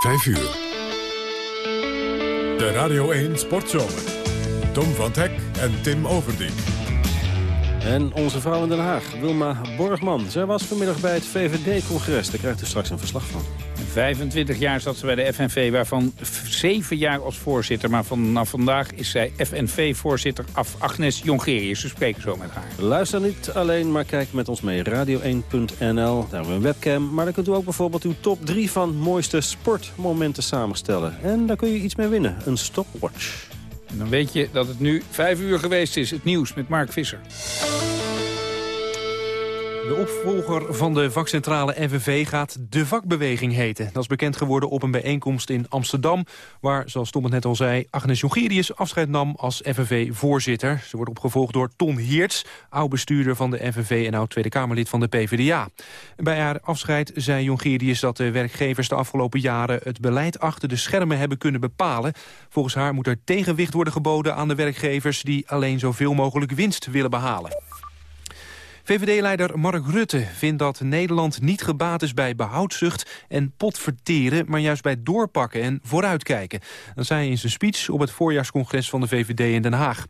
5 uur. De Radio 1 Sportzomer. Tom van Hek en Tim Overdien. En onze vrouw in Den Haag, Wilma Borgman. Zij was vanmiddag bij het VVD-congres. Daar krijgt u straks een verslag van. 25 jaar zat ze bij de FNV, waarvan 7 jaar als voorzitter. Maar vanaf vandaag is zij FNV-voorzitter af Agnes Jongerius. We spreken zo met haar. Luister niet alleen, maar kijk met ons mee. Radio1.nl, daar hebben we een webcam. Maar dan kunt u ook bijvoorbeeld uw top 3 van mooiste sportmomenten samenstellen. En daar kun je iets mee winnen, een stopwatch. En dan weet je dat het nu 5 uur geweest is. Het nieuws met Mark Visser. De opvolger van de vakcentrale FNV gaat de vakbeweging heten. Dat is bekend geworden op een bijeenkomst in Amsterdam... waar, zoals Tom het net al zei, Agnes Jongerius afscheid nam als FNV-voorzitter. Ze wordt opgevolgd door Ton Heerts, oud-bestuurder van de FNV... en oud-Tweede Kamerlid van de PvdA. Bij haar afscheid zei Jongerius dat de werkgevers de afgelopen jaren... het beleid achter de schermen hebben kunnen bepalen. Volgens haar moet er tegenwicht worden geboden aan de werkgevers... die alleen zoveel mogelijk winst willen behalen. VVD-leider Mark Rutte vindt dat Nederland niet gebaat is bij behoudzucht en potverteren, maar juist bij doorpakken en vooruitkijken. Dat zei hij in zijn speech op het voorjaarscongres van de VVD in Den Haag.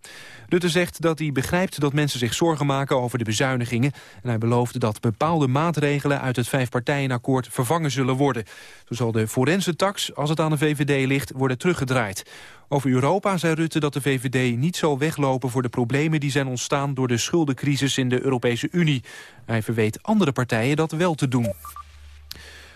Rutte zegt dat hij begrijpt dat mensen zich zorgen maken over de bezuinigingen. En hij beloofde dat bepaalde maatregelen uit het vijfpartijenakkoord vervangen zullen worden. Zo zal de forense tax, als het aan de VVD ligt, worden teruggedraaid. Over Europa zei Rutte dat de VVD niet zal weglopen voor de problemen die zijn ontstaan door de schuldencrisis in de Europese Unie. Hij verweet andere partijen dat wel te doen.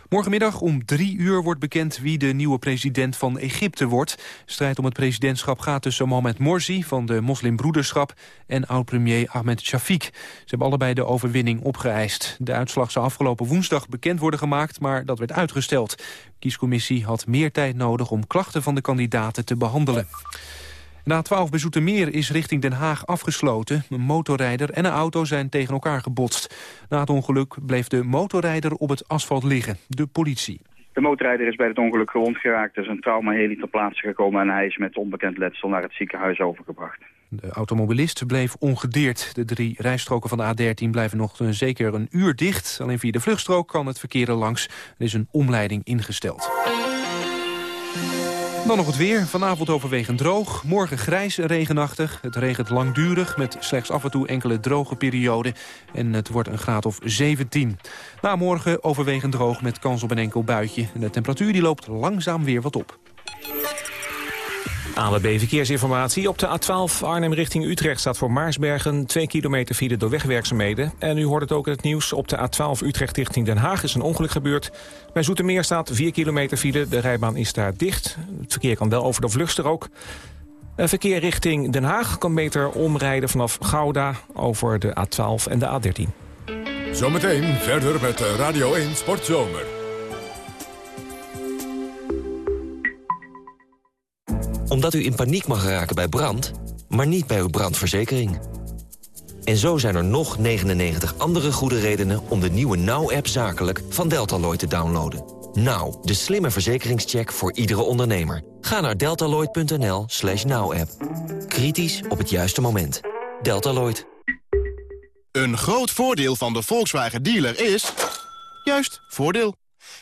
Morgenmiddag om drie uur wordt bekend wie de nieuwe president van Egypte wordt. Strijd om het presidentschap gaat tussen Mohamed Morsi van de moslimbroederschap en oud-premier Ahmed Shafiq. Ze hebben allebei de overwinning opgeëist. De uitslag zou afgelopen woensdag bekend worden gemaakt, maar dat werd uitgesteld. De kiescommissie had meer tijd nodig om klachten van de kandidaten te behandelen. Na 12 bij Zoetermeer is richting Den Haag afgesloten. Een motorrijder en een auto zijn tegen elkaar gebotst. Na het ongeluk bleef de motorrijder op het asfalt liggen. De politie. De motorrijder is bij het ongeluk gewond geraakt. Er is een traumaheli ter plaatse gekomen en hij is met onbekend letsel naar het ziekenhuis overgebracht. De automobilist bleef ongedeerd. De drie rijstroken van de A13 blijven nog zeker een uur dicht. Alleen via de vluchtstrook kan het verkeer er langs. Er is een omleiding ingesteld. Dan nog het weer. Vanavond overwegend droog. Morgen grijs en regenachtig. Het regent langdurig met slechts af en toe enkele droge perioden. En het wordt een graad of 17. Na morgen overwegend droog met kans op een enkel buitje. En de temperatuur die loopt langzaam weer wat op. ANWB Verkeersinformatie. Op de A12 Arnhem richting Utrecht staat voor Maarsbergen 2 kilometer file door wegwerkzaamheden. En u hoort het ook in het nieuws. Op de A12 Utrecht richting Den Haag is een ongeluk gebeurd. Bij Zoetermeer staat 4 kilometer file. De rijbaan is daar dicht. Het verkeer kan wel over de vluchtstrook. Verkeer richting Den Haag kan beter omrijden vanaf Gouda over de A12 en de A13. Zometeen verder met Radio 1 Sportzomer. Omdat u in paniek mag raken bij brand, maar niet bij uw brandverzekering. En zo zijn er nog 99 andere goede redenen om de nieuwe Now-app zakelijk van Deltaloid te downloaden. Now, de slimme verzekeringscheck voor iedere ondernemer. Ga naar deltaloid.nl slash now-app. Kritisch op het juiste moment. Deltaloid. Een groot voordeel van de Volkswagen dealer is... juist, voordeel.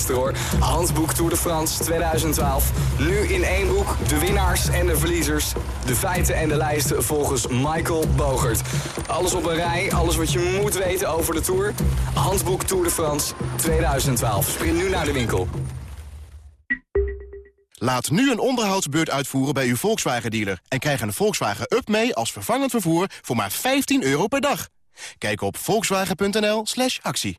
Hoor. Handboek Tour de France 2012. Nu in één boek de winnaars en de verliezers. De feiten en de lijsten volgens Michael Bogert. Alles op een rij, alles wat je moet weten over de Tour. Handboek Tour de France 2012. Sprint nu naar de winkel. Laat nu een onderhoudsbeurt uitvoeren bij uw Volkswagen-dealer... en krijg een Volkswagen Up mee als vervangend vervoer voor maar 15 euro per dag. Kijk op volkswagen.nl actie.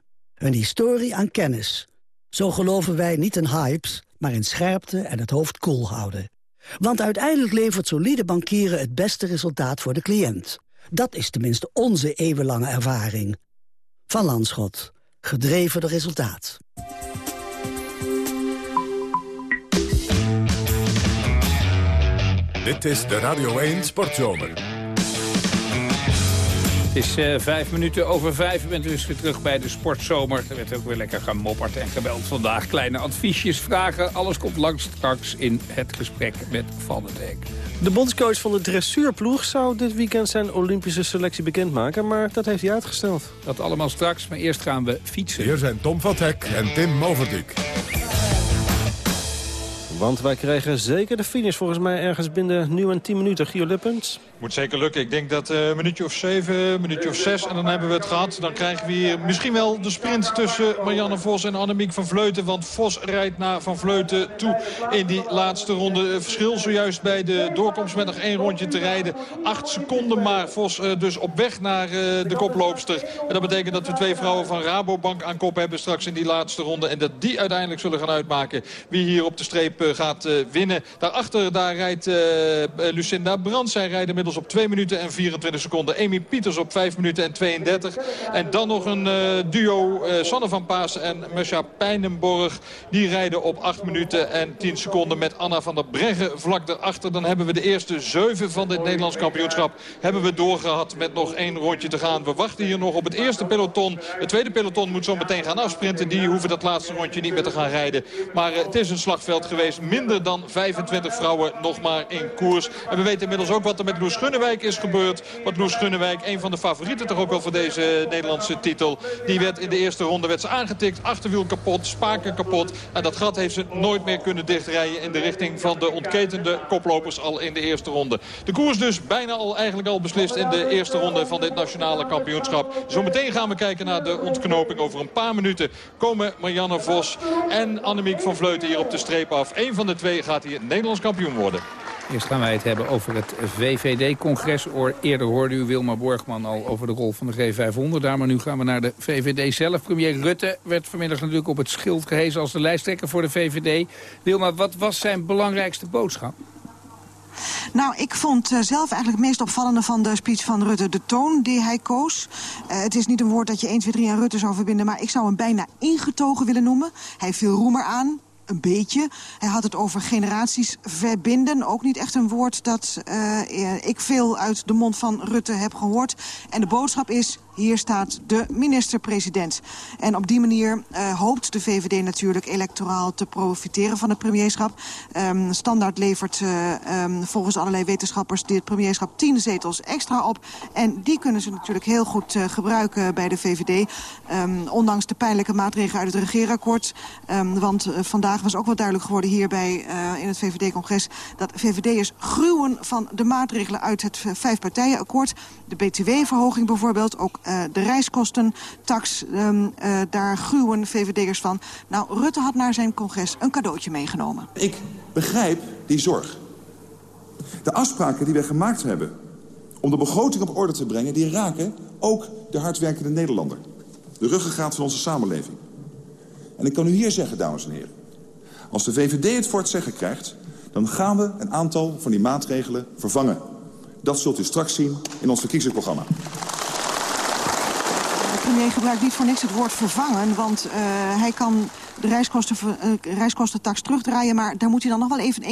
Een historie aan kennis. Zo geloven wij niet in hypes, maar in scherpte en het hoofd koel houden. Want uiteindelijk levert solide bankieren het beste resultaat voor de cliënt. Dat is tenminste onze eeuwenlange ervaring. Van Landschot. Gedreven door resultaat. Dit is de Radio 1 Sportzomer. Het is uh, vijf minuten over vijf. U bent dus weer terug bij de sportzomer. Er werd ook weer lekker gemopperd en gebeld vandaag. Kleine adviesjes, vragen. Alles komt langs straks in het gesprek met Van den Dijk. De bondscoach van de dressuurploeg zou dit weekend zijn Olympische selectie bekendmaken. Maar dat heeft hij uitgesteld. Dat allemaal straks, maar eerst gaan we fietsen. Hier zijn Tom van Hek en Tim Moverdijk. Want wij krijgen zeker de finish volgens mij ergens binnen nu en 10 minuten. Gio Lippens. Moet zeker lukken. Ik denk dat uh, een minuutje of zeven, minuutje of zes en dan hebben we het gehad. Dan krijgen we hier misschien wel de sprint tussen Marianne Vos en Annemiek van Vleuten. Want Vos rijdt naar Van Vleuten toe in die laatste ronde. Verschil zojuist bij de doorkomst met nog één rondje te rijden. Acht seconden maar. Vos uh, dus op weg naar uh, de koploopster. En dat betekent dat we twee vrouwen van Rabobank aan kop hebben straks in die laatste ronde. En dat die uiteindelijk zullen gaan uitmaken wie hier op de streep gaat winnen. Daarachter daar rijdt Lucinda Brands. Zij rijden op 2 minuten en 24 seconden. Amy Pieters op 5 minuten en 32. En dan nog een uh, duo uh, Sanne van Paas en Mesha Pijnenborg. Die rijden op 8 minuten en 10 seconden met Anna van der Breggen vlak daarachter. Dan hebben we de eerste 7 van dit Nederlands kampioenschap hebben we doorgehad met nog één rondje te gaan. We wachten hier nog op het eerste peloton. Het tweede peloton moet zo meteen gaan afsprinten. Die hoeven dat laatste rondje niet meer te gaan rijden. Maar uh, het is een slagveld geweest. Minder dan 25 vrouwen nog maar in koers. En we weten inmiddels ook wat er met Loes Gunnewijk is gebeurd. Want Loes Gunnewijk, een van de favorieten toch ook wel voor deze Nederlandse titel. Die werd in de eerste ronde werd ze aangetikt. Achterwiel kapot, spaken kapot. En dat gat heeft ze nooit meer kunnen dichtrijden in de richting van de ontketende koplopers al in de eerste ronde. De koers dus bijna al eigenlijk al beslist in de eerste ronde van dit nationale kampioenschap. Zometeen gaan we kijken naar de ontknoping. Over een paar minuten komen Marianne Vos en Annemiek van Vleuten hier op de streep af. Eén van de twee gaat hier Nederlands kampioen worden. Eerst gaan wij het hebben over het VVD-congres. Eerder hoorde u Wilma Borgman al over de rol van de G500 daar. Maar nu gaan we naar de VVD zelf. Premier Rutte werd vanmiddag natuurlijk op het schild gehezen als de lijsttrekker voor de VVD. Wilma, wat was zijn belangrijkste boodschap? Nou, ik vond uh, zelf eigenlijk het meest opvallende van de speech van Rutte de toon die hij koos. Uh, het is niet een woord dat je 1, 2, 3 aan Rutte zou verbinden, maar ik zou hem bijna ingetogen willen noemen. Hij viel roemer aan, een beetje. Hij had het over generaties verbinden. Ook niet echt een woord dat uh, ik veel uit de mond van Rutte heb gehoord. En de boodschap is, hier staat de minister-president. En op die manier uh, hoopt de VVD natuurlijk electoraal te profiteren van het premierschap. Um, standaard levert uh, um, volgens allerlei wetenschappers dit premierschap tien zetels extra op. En die kunnen ze natuurlijk heel goed uh, gebruiken bij de VVD. Um, ondanks de pijnlijke maatregelen uit het regeerakkoord. want vandaag was ook wel duidelijk geworden hier bij, in het VVD-congres... dat VVD'ers gruwen van de maatregelen uit het vijfpartijenakkoord. De btw-verhoging bijvoorbeeld, ook uh, de reiskostentax, um, uh, daar gruwen VVD'ers van. Nou, Rutte had naar zijn congres een cadeautje meegenomen. Ik begrijp die zorg. De afspraken die wij gemaakt hebben om de begroting op orde te brengen... die raken ook de hardwerkende Nederlander. De ruggengraat van onze samenleving. En ik kan u hier zeggen, dames en heren... als de VVD het voor het zeggen krijgt... dan gaan we een aantal van die maatregelen vervangen. Dat zult u straks zien in ons verkiezingsprogramma premier gebruikt niet voor niks het woord vervangen. Want uh, hij kan de reiskosten, uh, reiskostentax terugdraaien... maar daar moet hij dan nog wel even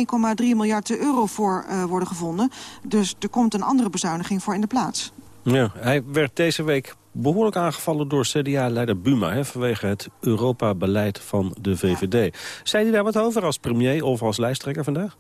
1,3 miljard euro voor uh, worden gevonden. Dus er komt een andere bezuiniging voor in de plaats. Ja, hij werd deze week behoorlijk aangevallen door CDA-leider Buma... Hè, vanwege het Europa-beleid van de VVD. Zei hij daar wat over als premier of als lijsttrekker vandaag?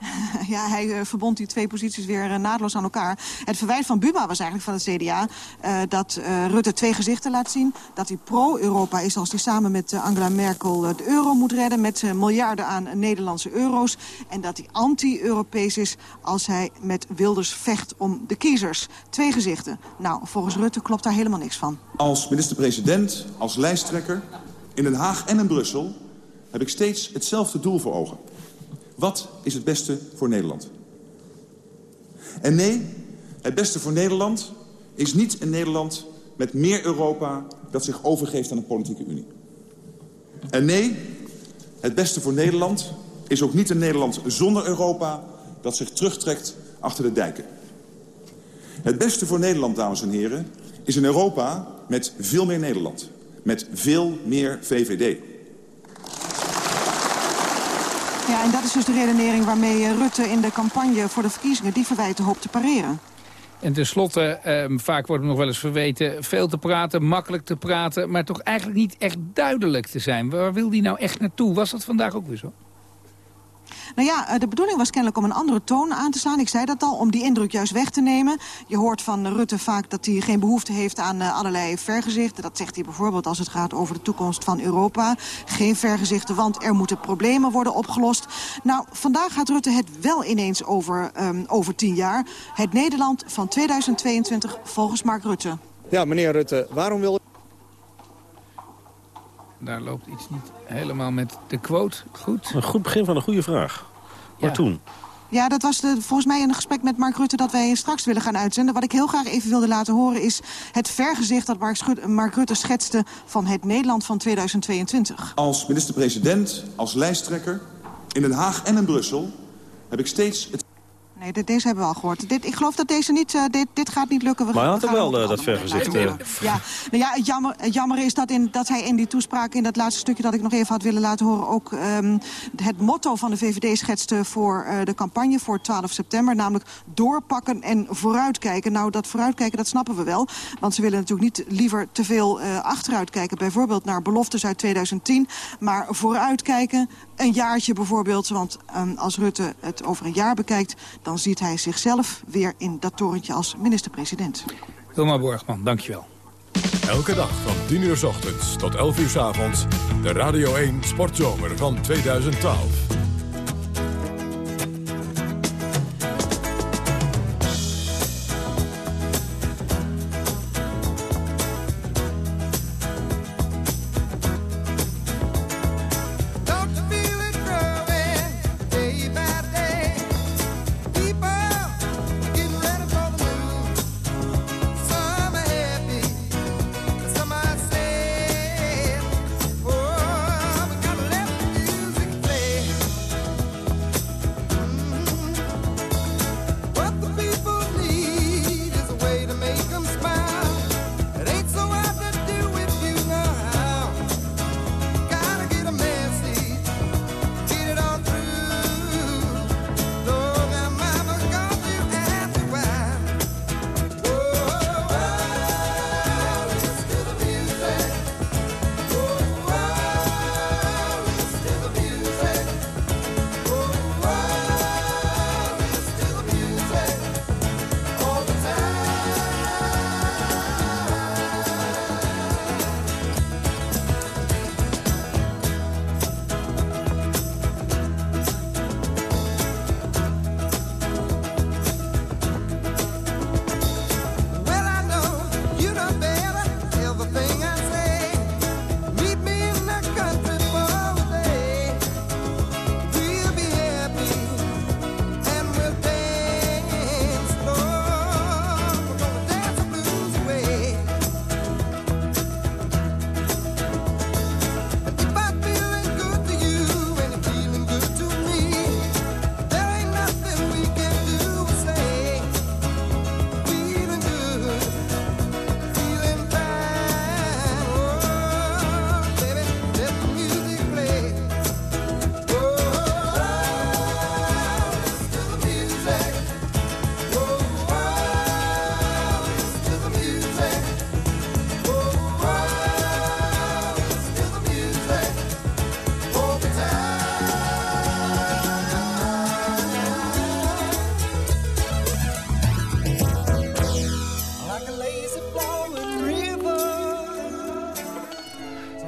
ja, hij uh, verbond die twee posities weer uh, naadloos aan elkaar. Het verwijt van Buma was eigenlijk van het CDA... Uh, dat Rutte twee gezichten laat zien. Dat hij pro-Europa is als hij samen met Angela Merkel de euro moet redden... met miljarden aan Nederlandse euro's. En dat hij anti-Europees is als hij met Wilders vecht om de kiezers. Twee gezichten. Nou, volgens Rutte klopt daar helemaal niks van. Als minister-president, als lijsttrekker... in Den Haag en in Brussel heb ik steeds hetzelfde doel voor ogen... Wat is het beste voor Nederland? En nee, het beste voor Nederland is niet een Nederland met meer Europa... dat zich overgeeft aan de politieke unie. En nee, het beste voor Nederland is ook niet een Nederland zonder Europa... dat zich terugtrekt achter de dijken. Het beste voor Nederland, dames en heren, is een Europa met veel meer Nederland. Met veel meer VVD. Ja, en dat is dus de redenering waarmee eh, Rutte in de campagne voor de verkiezingen die verwijten hoopt te pareren. En tenslotte, eh, vaak wordt nog wel eens verweten... veel te praten, makkelijk te praten... maar toch eigenlijk niet echt duidelijk te zijn. Waar wil die nou echt naartoe? Was dat vandaag ook weer zo? Nou ja, eh, de bedoeling was kennelijk om een andere toon aan te slaan. Ik zei dat al, om die indruk juist weg te nemen. Je hoort van Rutte vaak dat hij geen behoefte heeft aan uh, allerlei vergezichten. Dat zegt hij bijvoorbeeld als het gaat over de toekomst van Europa. Geen vergezichten, want er moeten problemen worden opgelost. Nou, vandaag gaat Rutte het wel ineens over, um, over tien jaar. Het Nederland van 2022 volgens Mark Rutte. Ja, meneer Rutte, waarom wil daar loopt iets niet helemaal met de quote goed. Een goed begin van een goede vraag. Maar toen? Ja, dat was de, volgens mij een gesprek met Mark Rutte dat wij straks willen gaan uitzenden. Wat ik heel graag even wilde laten horen is het vergezicht dat Mark, Mark Rutte schetste van het Nederland van 2022. Als minister-president, als lijsttrekker, in Den Haag en in Brussel heb ik steeds het Nee, deze hebben we al gehoord. Dit, ik geloof dat deze niet, uh, dit, dit gaat niet lukken. We maar hij had wel uh, dat vergezicht. Uh. Ja, nou ja het, jammer, het jammer is dat, in, dat hij in die toespraak... in dat laatste stukje dat ik nog even had willen laten horen... ook um, het motto van de VVD schetste voor de campagne voor 12 september. Namelijk doorpakken en vooruitkijken. Nou, dat vooruitkijken, dat snappen we wel. Want ze willen natuurlijk niet liever te veel achteruit kijken. Bijvoorbeeld naar beloftes uit 2010. Maar vooruitkijken, een jaartje bijvoorbeeld. Want um, als Rutte het over een jaar bekijkt dan ziet hij zichzelf weer in dat torentje als minister-president. Wilma Borgman, dankjewel. Elke dag van 10 uur s ochtends tot 11 uur s avonds. De Radio 1 Sportzomer van 2012.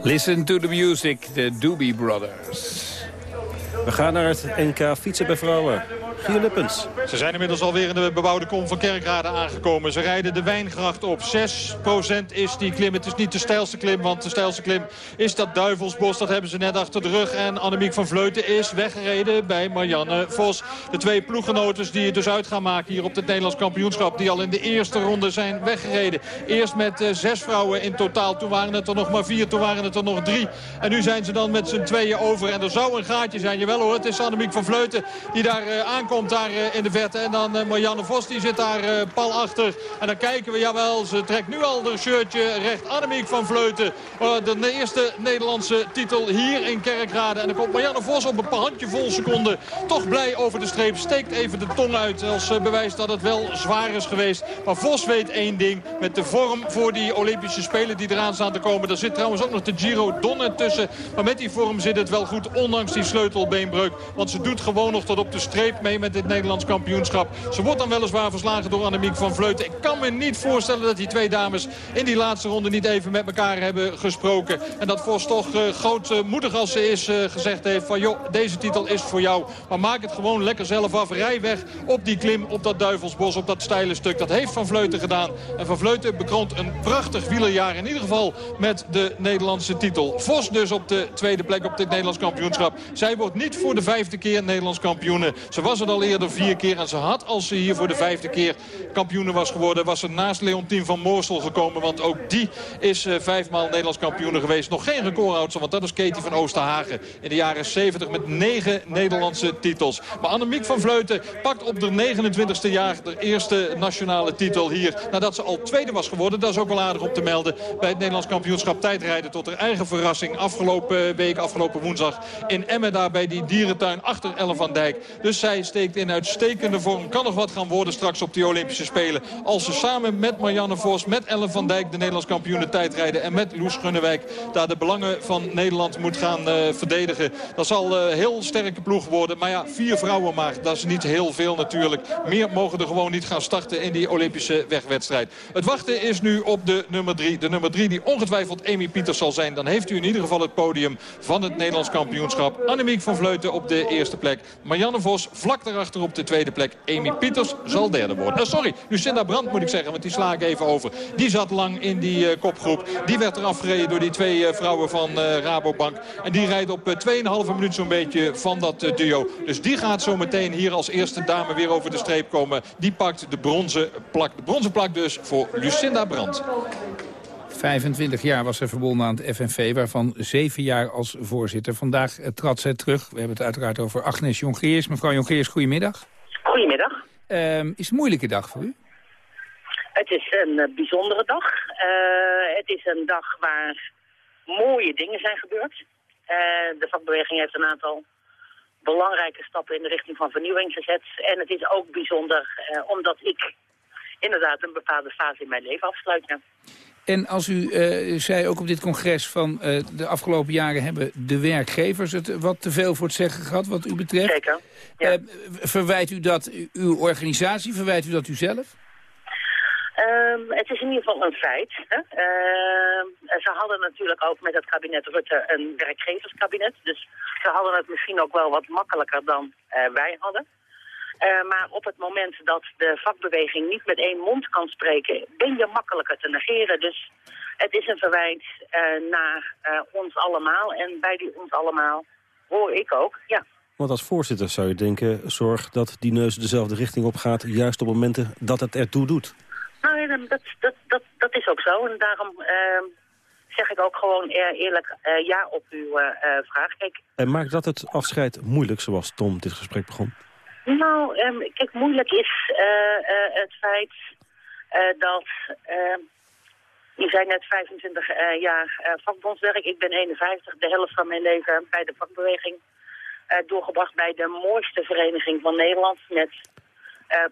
Listen to the music, the Doobie Brothers. We gaan naar het NK fietsen bij vrouwen. Gio Lippens. Ze zijn inmiddels alweer in de bebouwde kom van Kerkrade aangekomen. Ze rijden de Wijngracht op. 6% is die klim. Het is niet de stijlste klim, want de stijlste klim is dat Duivelsbos. Dat hebben ze net achter de rug. En Annemiek van Vleuten is weggereden bij Marianne Vos. De twee ploeggenoten die het dus uit gaan maken hier op het Nederlands kampioenschap. Die al in de eerste ronde zijn weggereden. Eerst met uh, zes vrouwen in totaal. Toen waren het er nog maar vier, toen waren het er nog drie. En nu zijn ze dan met z'n tweeën over. En er zou een gaatje zijn. Jawel hoor, het is Annemiek van Vleuten die daar uh, aankomt daar uh, in de En dan Marianne Vos die zit daar pal achter. En dan kijken we, jawel, ze trekt nu al haar shirtje recht. Annemiek van Vleuten, de eerste Nederlandse titel hier in Kerkrade. En dan komt Marianne Vos op een handjevol seconden toch blij over de streep. Steekt even de tong uit als bewijs dat het wel zwaar is geweest. Maar Vos weet één ding. Met de vorm voor die Olympische Spelen die eraan staan te komen. Daar zit trouwens ook nog de Giro Donne tussen. Maar met die vorm zit het wel goed, ondanks die sleutelbeenbreuk. Want ze doet gewoon nog tot op de streep mee met dit Nederlands kampioenschap. Ze wordt dan weliswaar verslagen door Annemiek van Vleuten. Ik kan me niet voorstellen dat die twee dames in die laatste ronde niet even met elkaar hebben gesproken. En dat Vos toch uh, grootmoedig als ze is uh, gezegd heeft van... joh, deze titel is voor jou. Maar maak het gewoon lekker zelf af. Rij weg op die klim, op dat Duivelsbos, op dat steile stuk. Dat heeft Van Vleuten gedaan. En Van Vleuten bekroont een prachtig wielerjaar. In ieder geval met de Nederlandse titel. Vos dus op de tweede plek op dit Nederlands kampioenschap. Zij wordt niet voor de vijfde keer Nederlands kampioene. Ze was het al eerder vier keer. Ze had, als ze hier voor de vijfde keer kampioene was geworden... was ze naast Leontien van Moorsel gekomen. Want ook die is uh, vijfmaal Nederlands kampioene geweest. Nog geen recordhoudster, want dat is Katie van Oosterhagen. In de jaren 70 met negen Nederlandse titels. Maar Annemiek van Vleuten pakt op de 29e jaar... de eerste nationale titel hier. Nadat ze al tweede was geworden. Dat is ook wel aardig om te melden. Bij het Nederlands kampioenschap tijdrijden tot haar eigen verrassing. Afgelopen week, afgelopen woensdag in Emmen daar bij die dierentuin achter Ellen van Dijk. Dus zij steekt in Kan nog wat gaan worden straks op die Olympische Spelen. Als ze samen met Marianne Vos, met Ellen van Dijk... de Nederlands kampioen tijdrijden... en met Loes Gunnewijk daar de belangen van Nederland moet gaan uh, verdedigen. Dat zal een uh, heel sterke ploeg worden. Maar ja, vier vrouwen maar. Dat is niet heel veel natuurlijk. Meer mogen er gewoon niet gaan starten in die Olympische wegwedstrijd. Het wachten is nu op de nummer drie. De nummer drie die ongetwijfeld Amy Pieters zal zijn. Dan heeft u in ieder geval het podium van het Nederlands kampioenschap. Annemiek van Vleuten op de eerste plek. Marianne Vos vlak daarachter op de tweede plek. Amy Pieters zal derde worden. Uh, sorry, Lucinda Brandt moet ik zeggen, want die sla ik even over. Die zat lang in die uh, kopgroep. Die werd eraf gereden door die twee uh, vrouwen van Rabobank. En die rijdt op 2,5 minuut zo'n beetje van dat duo. Dus die gaat zo meteen hier als eerste dame weer over de streep komen. Die pakt de bronzen plak. De bronzen plak dus voor Lucinda Brandt. 25 jaar was ze verbonden aan het FNV, waarvan 7 jaar als voorzitter. Vandaag trad zij terug. We hebben het uiteraard over Agnes Jongerius. Mevrouw Jongerius, goedemiddag. Goedemiddag. Um, is het een moeilijke dag voor u? Het is een uh, bijzondere dag. Uh, het is een dag waar mooie dingen zijn gebeurd. Uh, de vakbeweging heeft een aantal belangrijke stappen in de richting van vernieuwing gezet. En het is ook bijzonder omdat ik inderdaad een bepaalde fase in mijn leven afsluit. Ja. En als u uh, zei ook op dit congres van uh, de afgelopen jaren hebben de werkgevers het wat te veel voor het zeggen gehad wat u betreft. Zeker. Ja. Uh, verwijt u dat uw organisatie, verwijt u dat u zelf? Um, het is in ieder geval een feit. Hè? ze hadden natuurlijk ook met het kabinet Rutte een werkgeverskabinet. Dus ze hadden het misschien ook wel wat makkelijker dan wij hadden. Uh, maar op het moment dat de vakbeweging niet met één mond kan spreken, ben je makkelijker te negeren. Dus het is een verwijt uh, naar uh, ons allemaal. En bij die ons allemaal hoor ik ook, ja. Want als voorzitter zou je denken, zorg dat die neus dezelfde richting op gaat... juist op momenten dat het ertoe doet. Nou ja, dat, dat, dat, dat is ook zo. En daarom ehm, zeg ik ook gewoon eerlijk ja op uw vraag. Kijk, en maakt dat het afscheid moeilijk, zoals Tom dit gesprek begon? Nou, um, kijk, moeilijk is uh, uh, het feit uh, dat... je zei net 25 jaar vakbondswerk. Ik ben 51, de helft van mijn leven bij de vakbeweging doorgebracht bij de mooiste vereniging van Nederland. Met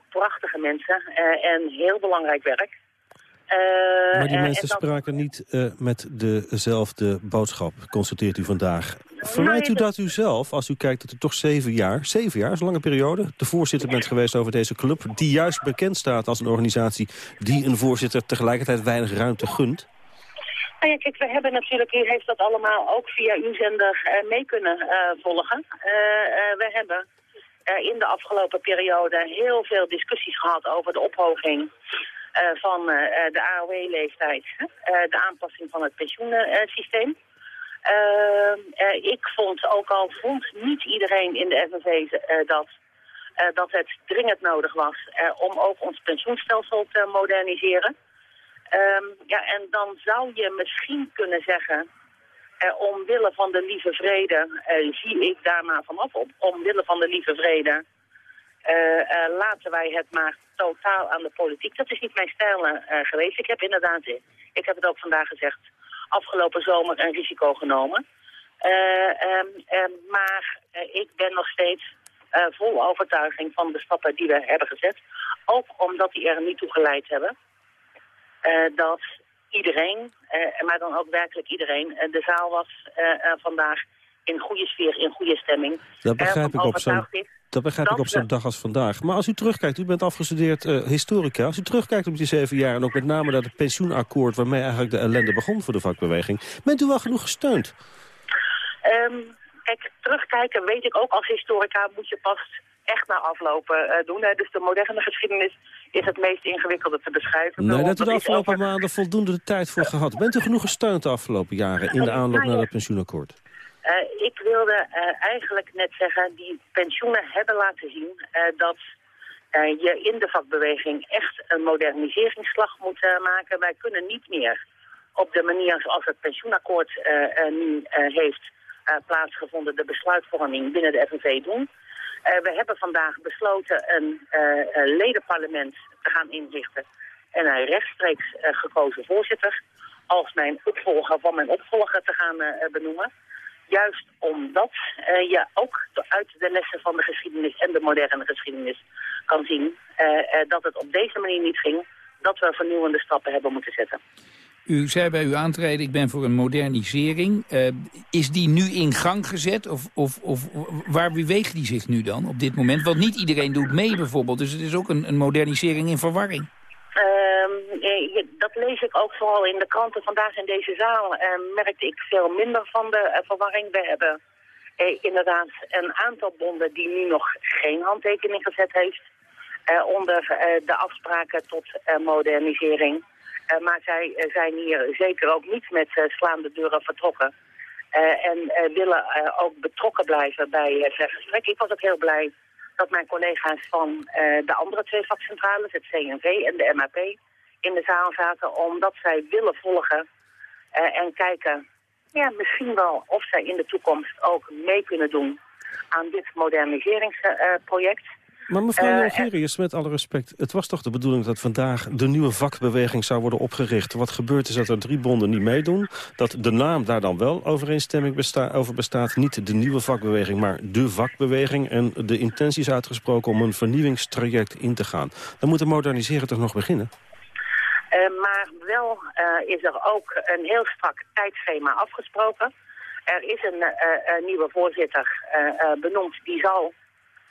prachtige mensen en heel belangrijk werk. Uh, maar die mensen dat... spraken niet uh, met dezelfde boodschap, constateert u vandaag. Verwijt u dat u zelf, als u kijkt dat u toch zeven jaar, zeven jaar, is een lange periode, de voorzitter bent geweest over deze club, die juist bekend staat als een organisatie die een voorzitter tegelijkertijd weinig ruimte gunt? Nou ja, kijk, we hebben natuurlijk, u heeft dat allemaal ook via uw zender uh, mee kunnen volgen. We hebben in de afgelopen periode heel veel discussies gehad over de ophoging van de AOW-leeftijd. de aanpassing van het pensioensysteem. ik vond, ook al vond niet iedereen in de FNV dat, dat het dringend nodig was om ook ons pensioenstelsel te moderniseren. Um, ja, en dan zou je misschien kunnen zeggen, uh, omwille van de lieve vrede, zie ik daar maar vanaf op, omwille van de lieve vrede, laten wij het maar totaal aan de politiek. Dat is niet mijn stijl geweest. Ik heb inderdaad, ik heb het ook vandaag gezegd, afgelopen zomer een risico genomen. Um, um, maar ik ben nog steeds vol overtuiging van de stappen die we hebben gezet. Ook omdat die er niet toe geleid hebben. Eh, dat iedereen, maar dan ook werkelijk iedereen, de zaal was vandaag in goede sfeer, in goede stemming. Dat begrijp ik op zo'n dat begrijp ik op zo'n dag als vandaag. Maar als u terugkijkt, u bent afgestudeerd historica. Als u terugkijkt op die zeven jaar en ook met name naar het pensioenakkoord... waarmee eigenlijk de ellende begon voor de vakbeweging... bent u wel genoeg gesteund? Um, kijk, terugkijken weet ik ook als historica moet je pas echt na aflopen doen. Hè. Dus de moderne geschiedenis is het meest ingewikkelde te beschrijven. Nee, dat u de afgelopen maanden voldoende de tijd voor gehad. Bent u genoeg gesteund de afgelopen jaren in de aanloop naar het pensioenakkoord? Uh, ik wilde uh, eigenlijk net zeggen, die pensioenen hebben laten zien uh, dat je in de vakbeweging echt een moderniseringsslag moet maken. Wij kunnen niet meer op de manier zoals het pensioenakkoord nu heeft plaatsgevonden, de besluitvorming binnen de FNV doen. We hebben vandaag besloten een ledenparlement te gaan inrichten en een rechtstreeks gekozen voorzitter als mijn opvolger van mijn opvolger te gaan benoemen. Juist omdat je ook uit de lessen van de geschiedenis en de moderne geschiedenis kan zien dat het op deze manier niet ging, dat we vernieuwende stappen hebben moeten zetten. U zei bij uw aantreden, ik ben voor een modernisering. Is die nu in gang gezet? Of, of, of waar beweegt die zich nu dan op dit moment? Want niet iedereen doet mee bijvoorbeeld. Dus het is ook een, een modernisering in verwarring. Uh, dat lees ik ook vooral in de kranten. Vandaag in deze zaal uh, merkte ik veel minder van de eh, verwarring. We hebben inderdaad een aantal bonden die nu nog geen handtekening gezet heeft... onder de afspraken tot modernisering... Maar zij zijn hier zeker ook niet met slaande deuren vertrokken. en willen ook betrokken blijven bij het gesprek. Ik was ook heel blij dat mijn collega's van de andere twee vakcentrales, het CNV en de MAP, in de zaal zaten. Omdat zij willen volgen en kijken, ja, misschien wel of zij in de toekomst ook mee kunnen doen aan dit moderniseringsproject. Maar mevrouw uh, Jongerius, met alle respect, het was toch de bedoeling dat vandaag de nieuwe vakbeweging zou worden opgericht. Wat gebeurt is dat er drie bonden niet meedoen. Dat de naam daar dan wel overeenstemming besta over bestaat. Niet de nieuwe vakbeweging, maar de vakbeweging. En de intentie is uitgesproken om een vernieuwingstraject in te gaan. Dan moet de moderniseren toch nog beginnen? Uh, maar wel uh, is er ook een heel strak tijdschema afgesproken. Er is een, een nieuwe voorzitter benoemd die zal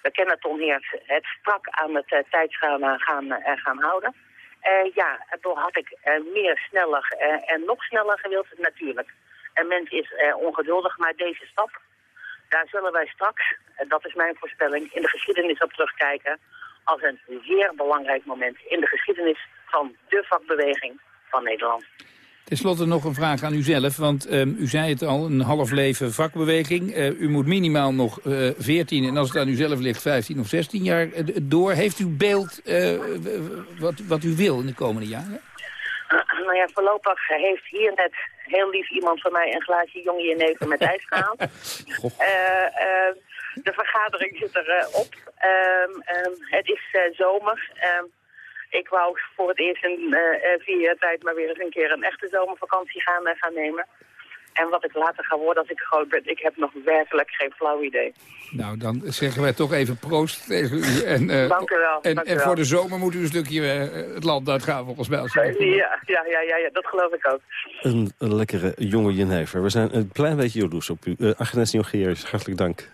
we kennen Ton Heers het strak aan het tijdschema gaan, gaan houden. Uh, ja, toen had ik meer sneller en nog sneller gewild, natuurlijk. Een mens is ongeduldig, maar deze stap, daar zullen wij straks, dat is mijn voorspelling, in de geschiedenis op terugkijken als een zeer belangrijk moment in de geschiedenis van de vakbeweging van Nederland. Ten slotte nog een vraag aan u zelf, want um, u zei het al, een half leven vakbeweging. Uh, u moet minimaal nog uh, 14 en als het aan u zelf ligt 15 of 16 jaar uh, door. Heeft u beeld wat, wat u wil in de komende jaren? nou ja, voorlopig heeft hier net heel lief iemand van mij een glaasje jonge neven met ijs gehaald. de vergadering zit erop. Um, um, het is zomer. Ik wou voor het eerst in uh, vier jaar tijd maar weer eens een keer een echte zomervakantie gaan, uh, gaan nemen. En wat ik later ga worden als ik groot ben, ik heb nog werkelijk geen flauw idee. Nou, dan zeggen wij toch even proost tegen u. En, uh, dank u wel. En, dank en u voor de zomer moet u een stukje het land uitgaan volgens mij. Ja, ja, ja, ja, ja, dat geloof ik ook. Een, een lekkere jonge Jenhever. We zijn een klein beetje jaloers op u. Agnes Jongerius, hartelijk dank.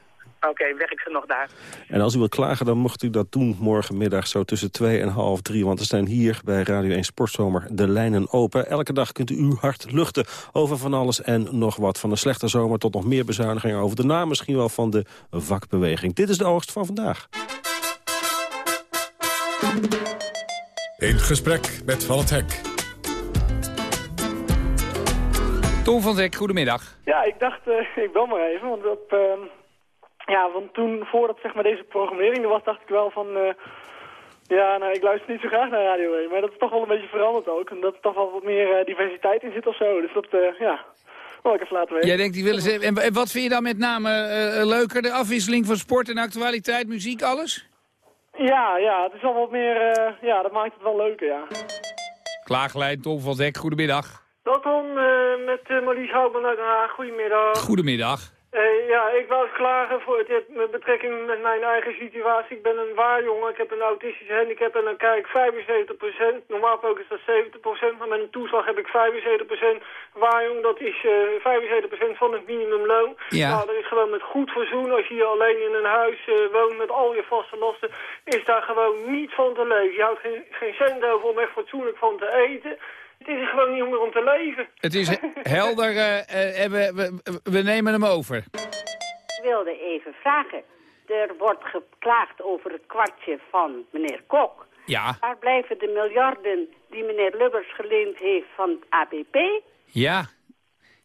Oké, werk ze nog daar. En als u wilt klagen, dan mocht u dat doen morgenmiddag zo tussen twee en half drie. Want er staan hier bij Radio 1 Sportzomer de lijnen open. Elke dag kunt u uw hart luchten over van alles en nog wat. Van een slechte zomer tot nog meer bezuinigingen over de naam misschien wel van de vakbeweging. Dit is de oogst van vandaag. In gesprek met Van het Hek. Tom van Zek, goedemiddag. Ja, ik dacht, uh, ik bel maar even, want op... Uh, ja, want toen, voordat zeg maar, deze programmering er was, dacht ik wel van... Uh, ja, nou, ik luister niet zo graag naar Radio 1, maar dat is toch wel een beetje veranderd ook. En dat er toch wel wat meer diversiteit in zit of zo. Dus dat, ja, wil ik even laten weten. Jij denkt, die willen ze... En wat vind je dan met name leuker? De afwisseling van sport en actualiteit, muziek, alles? Ja, ja, het is wel wat meer... ja, dat maakt het wel leuker, ja. Klaaglijn, Tom van Zek, goedemiddag. Welkom uh, met uh, Marlies Houtman uit Den Haag. Goedemiddag. Goedemiddag. Uh, ja, ik wou klagen voor het, met betrekking met mijn eigen situatie. Ik ben een waarjongen, ik heb een autistische handicap en dan kijk ik 75%. Normaal gesproken is dat 70%, maar met een toeslag heb ik 75% waarjong. Dat is 75% van het minimumloon. Ja. Nou, dat is gewoon met goed verzoen. Als je hier alleen in een huis woont met al je vaste lasten, is daar gewoon niet van te leven. Je houdt geen, geen cent over om echt fatsoenlijk van te eten. Het is er gewoon niet meer om te leven. Het is helder. Uh, uh, we, we, we, nemen hem over. Ik wilde even vragen. Er wordt geklaagd over het kwartje van meneer Kok. Ja. Waar blijven de miljarden die meneer Lubbers geleend heeft van het ABP? Ja.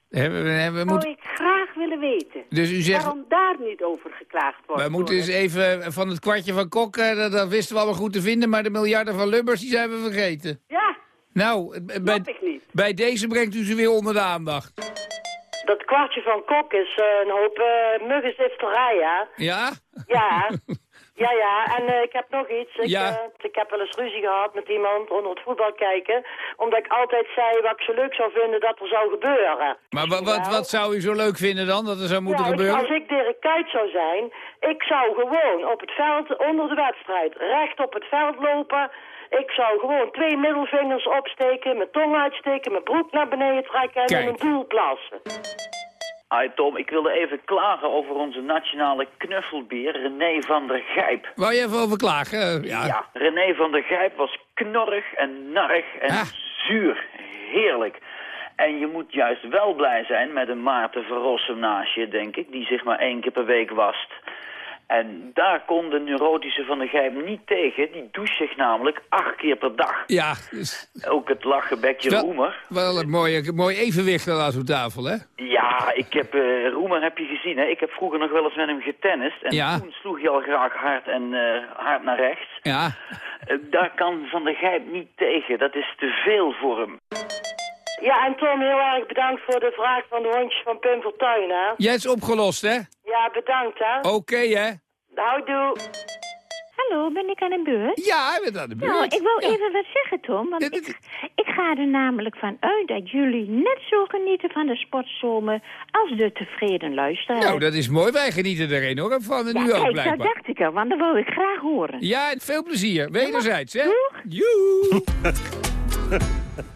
We, we, we Zou ik graag willen weten. Dus u zegt... Waarom daar niet over geklaagd wordt. We moeten eens even van het kwartje van Kok, dat, dat wisten we allemaal goed te vinden, maar de miljarden van Lubbers, die zijn we vergeten. Nou, bij, bij, deze brengt u ze weer onder de aandacht. Dat kwartje van Kok is uh, een hoop uh, muggenzifterij, ja. Ja? Ja. Ja, en uh, ik heb nog iets. Ik, ja. uh, ik heb wel eens ruzie gehad met iemand onder het voetbal kijken. Omdat ik altijd zei wat ik zo leuk zou vinden dat er zou gebeuren. Maar wat, wat, wat zou u zo leuk vinden dan, dat er zou moeten ja, gebeuren? als ik Dirk Kuyt zou zijn, ik zou gewoon op het veld, onder de wedstrijd, recht op het veld lopen... Ik zou gewoon twee middelvingers opsteken, mijn tong uitsteken, mijn broek naar beneden trekken en Kijk. in een doel plassen. Hi Tom, ik wilde even klagen over onze nationale knuffelbeer René van der Gijp. Wou je even over klagen? Ja. ja, René van der Gijp was knorrig en narrig en Ah. zuur. Heerlijk. En je moet juist wel blij zijn met een Maarten Verrossen naast je, denk ik, die zich maar één keer per week wast. En daar kon de neurotische van de Gijp niet tegen. Die doucht zich namelijk acht keer per dag. Ja, dus Ook het lachenbekje Wel- Roemer. wel een mooi, mooi evenwicht laat op tafel, hè? Ja, ik heb, eh Roemer heb je gezien, hè? Ik heb vroeger nog wel eens met hem getennist. En Ja. toen sloeg hij al graag hard en eh, hard naar rechts. Ja. Eh, daar kan Van der Gijp niet tegen. Dat is te veel voor hem. Ja, en Tom, heel erg bedankt voor de vraag van de hondjes van Pim Fortuyn, hè? Jij is opgelost, hè? Ja, bedankt, hè? Oké, hè? Houdoe. Hallo, ben ik aan de beurt? Ja, ik ben aan de beurt. Nou, ik wil Ja. even wat zeggen, Tom. Want ik, ik ga er namelijk van uit dat jullie net zo genieten van de sportzomer als de tevreden luisteraar. Nou, dat is mooi. Wij genieten er enorm van. En ja, nu ook, kijk, blijkbaar. dat dacht ik al, want dat wou ik graag horen. Ja, veel plezier. Wederzijds, hè? Joe!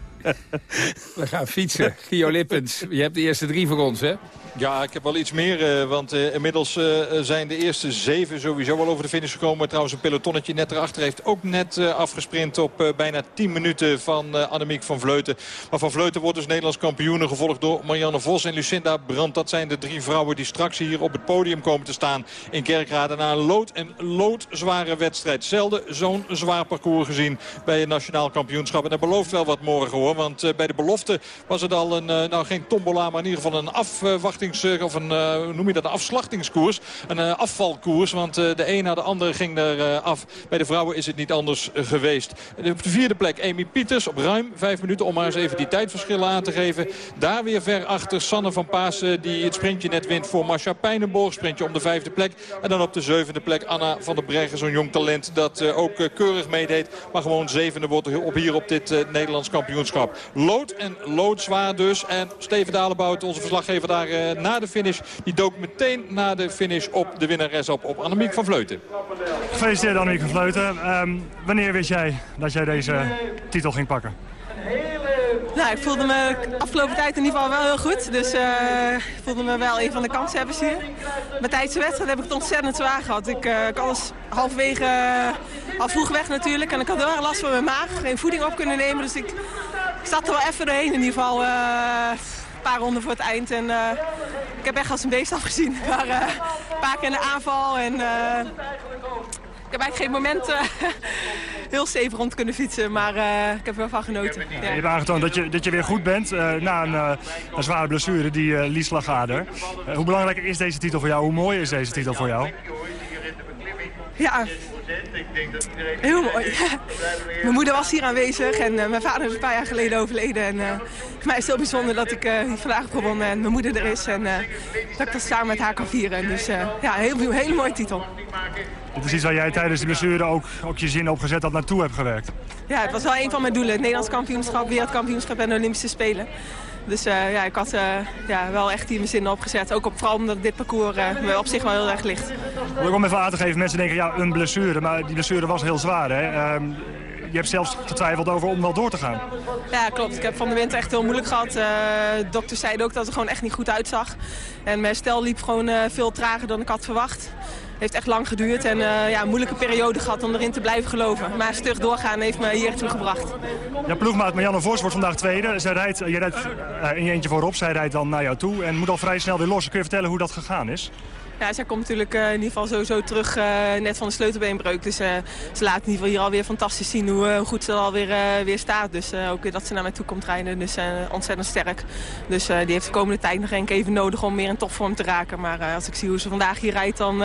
We gaan fietsen. Gio Lippens, je hebt de eerste drie voor ons, hè? Ja, ik heb wel iets meer, eh, want eh, inmiddels eh, zijn de eerste zeven sowieso wel over de finish gekomen. Trouwens, een pelotonnetje net erachter heeft ook net afgesprint op bijna 10 minuten van Annemiek van Vleuten. Maar van Vleuten wordt dus Nederlands kampioen, gevolgd door Marianne Vos en Lucinda Brandt. Dat zijn de drie vrouwen die straks hier op het podium komen te staan in Kerkrade. Na een lood- en loodzware wedstrijd. Zelden zo'n zwaar parcours gezien bij het nationaal kampioenschap. En dat belooft wel wat morgen hoor, want eh, bij de belofte was het al een, eh, nou geen tombola, maar in ieder geval een afwachtings of een, eh, noem je dat, een afslachtingskoers. Een eh, afvalkoers, want eh, de een na de andere ging er eh, af. Bij de vrouwen is het niet anders eh, geweest. Op de vierde plek Amy Pieters op ruim vijf minuten om maar eens even die tijdverschillen aan te geven. Daar weer ver achter Sanne van Paasen die het sprintje net wint voor Masha Pijnenborg. Sprintje om de vijfde plek. En dan op de zevende plek Anna van der Breggen, zo'n jong talent dat eh, ook eh, keurig meedeed. Maar gewoon zevende wordt op hier op dit eh, Nederlands kampioenschap. Lood en loodzwaar dus. En Steven Dalebout, onze verslaggever daar eh, na de finish, die dook meteen na de finish op de winnares op, op Annemiek van Vleuten. Gefeliciteerd Annemiek van Vleuten. Ehm, wanneer wist jij dat jij deze titel ging pakken? Nou, ik voelde me afgelopen tijd in ieder geval wel heel goed. Dus uh, ik voelde me wel een van de kanshebbers hier. Met tijdens de wedstrijd heb ik het ontzettend zwaar gehad. Ik, uh, ik alles halverwege al vroeg weg natuurlijk. En ik had heel last van mijn maag. Geen voeding op kunnen nemen. Dus ik zat er wel even doorheen in ieder geval. een paar ronden voor het eind. En ik heb echt als een beest afgezien. Maar een paar keer in de aanval. En heb eigenlijk geen moment uh, heel safe rond kunnen fietsen, maar uh, ik heb er wel van genoten. Ja. Je hebt aangetoond dat je, dat je weer goed bent uh, na een, een, zware blessure, die Lies Lagader. hoe belangrijk is deze titel voor jou? Hoe mooi is deze titel voor jou? Ja, heel mooi. mijn moeder was hier aanwezig en mijn vader is een paar jaar geleden overleden. En voor mij is het heel bijzonder dat ik vandaag heb gewonnen en mijn moeder er is. En dat ik dat samen met haar kan vieren. Dus ja, een heel, hele mooie titel. Dit is iets waar jij tijdens de blessure ook, ook je zin opgezet had naartoe hebt gewerkt. Ja, het was wel een van mijn doelen. Het Nederlands kampioenschap, wereldkampioenschap en de Olympische Spelen. Dus uh, ja, ik had uh, ja, wel echt hier mijn zin opgezet. Ook op, vooral omdat dit parcours uh, me op zich wel heel erg ligt. Om even aan te geven, mensen denken ja, een blessure. Maar die blessure was heel zwaar. Hè? Uh, je hebt zelfs getwijfeld over om wel door te gaan. Ja, klopt. Ik heb van de winter echt heel moeilijk gehad. de dokter zei ook dat het er gewoon echt niet goed uitzag. En mijn stel liep gewoon veel trager dan ik had verwacht heeft echt lang geduurd en uh, ja, een moeilijke periode gehad om erin te blijven geloven. Maar stug doorgaan heeft me hiertoe gebracht. Ja, ploegmaat Marianne Vos wordt vandaag tweede. Zij rijdt, je rijdt uh, in je eentje voorop, zij rijdt dan naar jou toe en moet al vrij snel weer los. Kun je vertellen hoe dat gegaan is? Ja, zij komt natuurlijk uh, in ieder geval sowieso terug uh, net van de sleutelbeenbreuk. Dus uh, ze laat in ieder geval hier alweer fantastisch zien hoe goed ze alweer weer staat. Dus ook weer dat ze naar mij toe komt rijden. Dus ontzettend sterk. Dus die heeft de komende tijd nog even nodig om meer in topvorm te raken. Maar als ik zie hoe ze vandaag hier rijdt, dan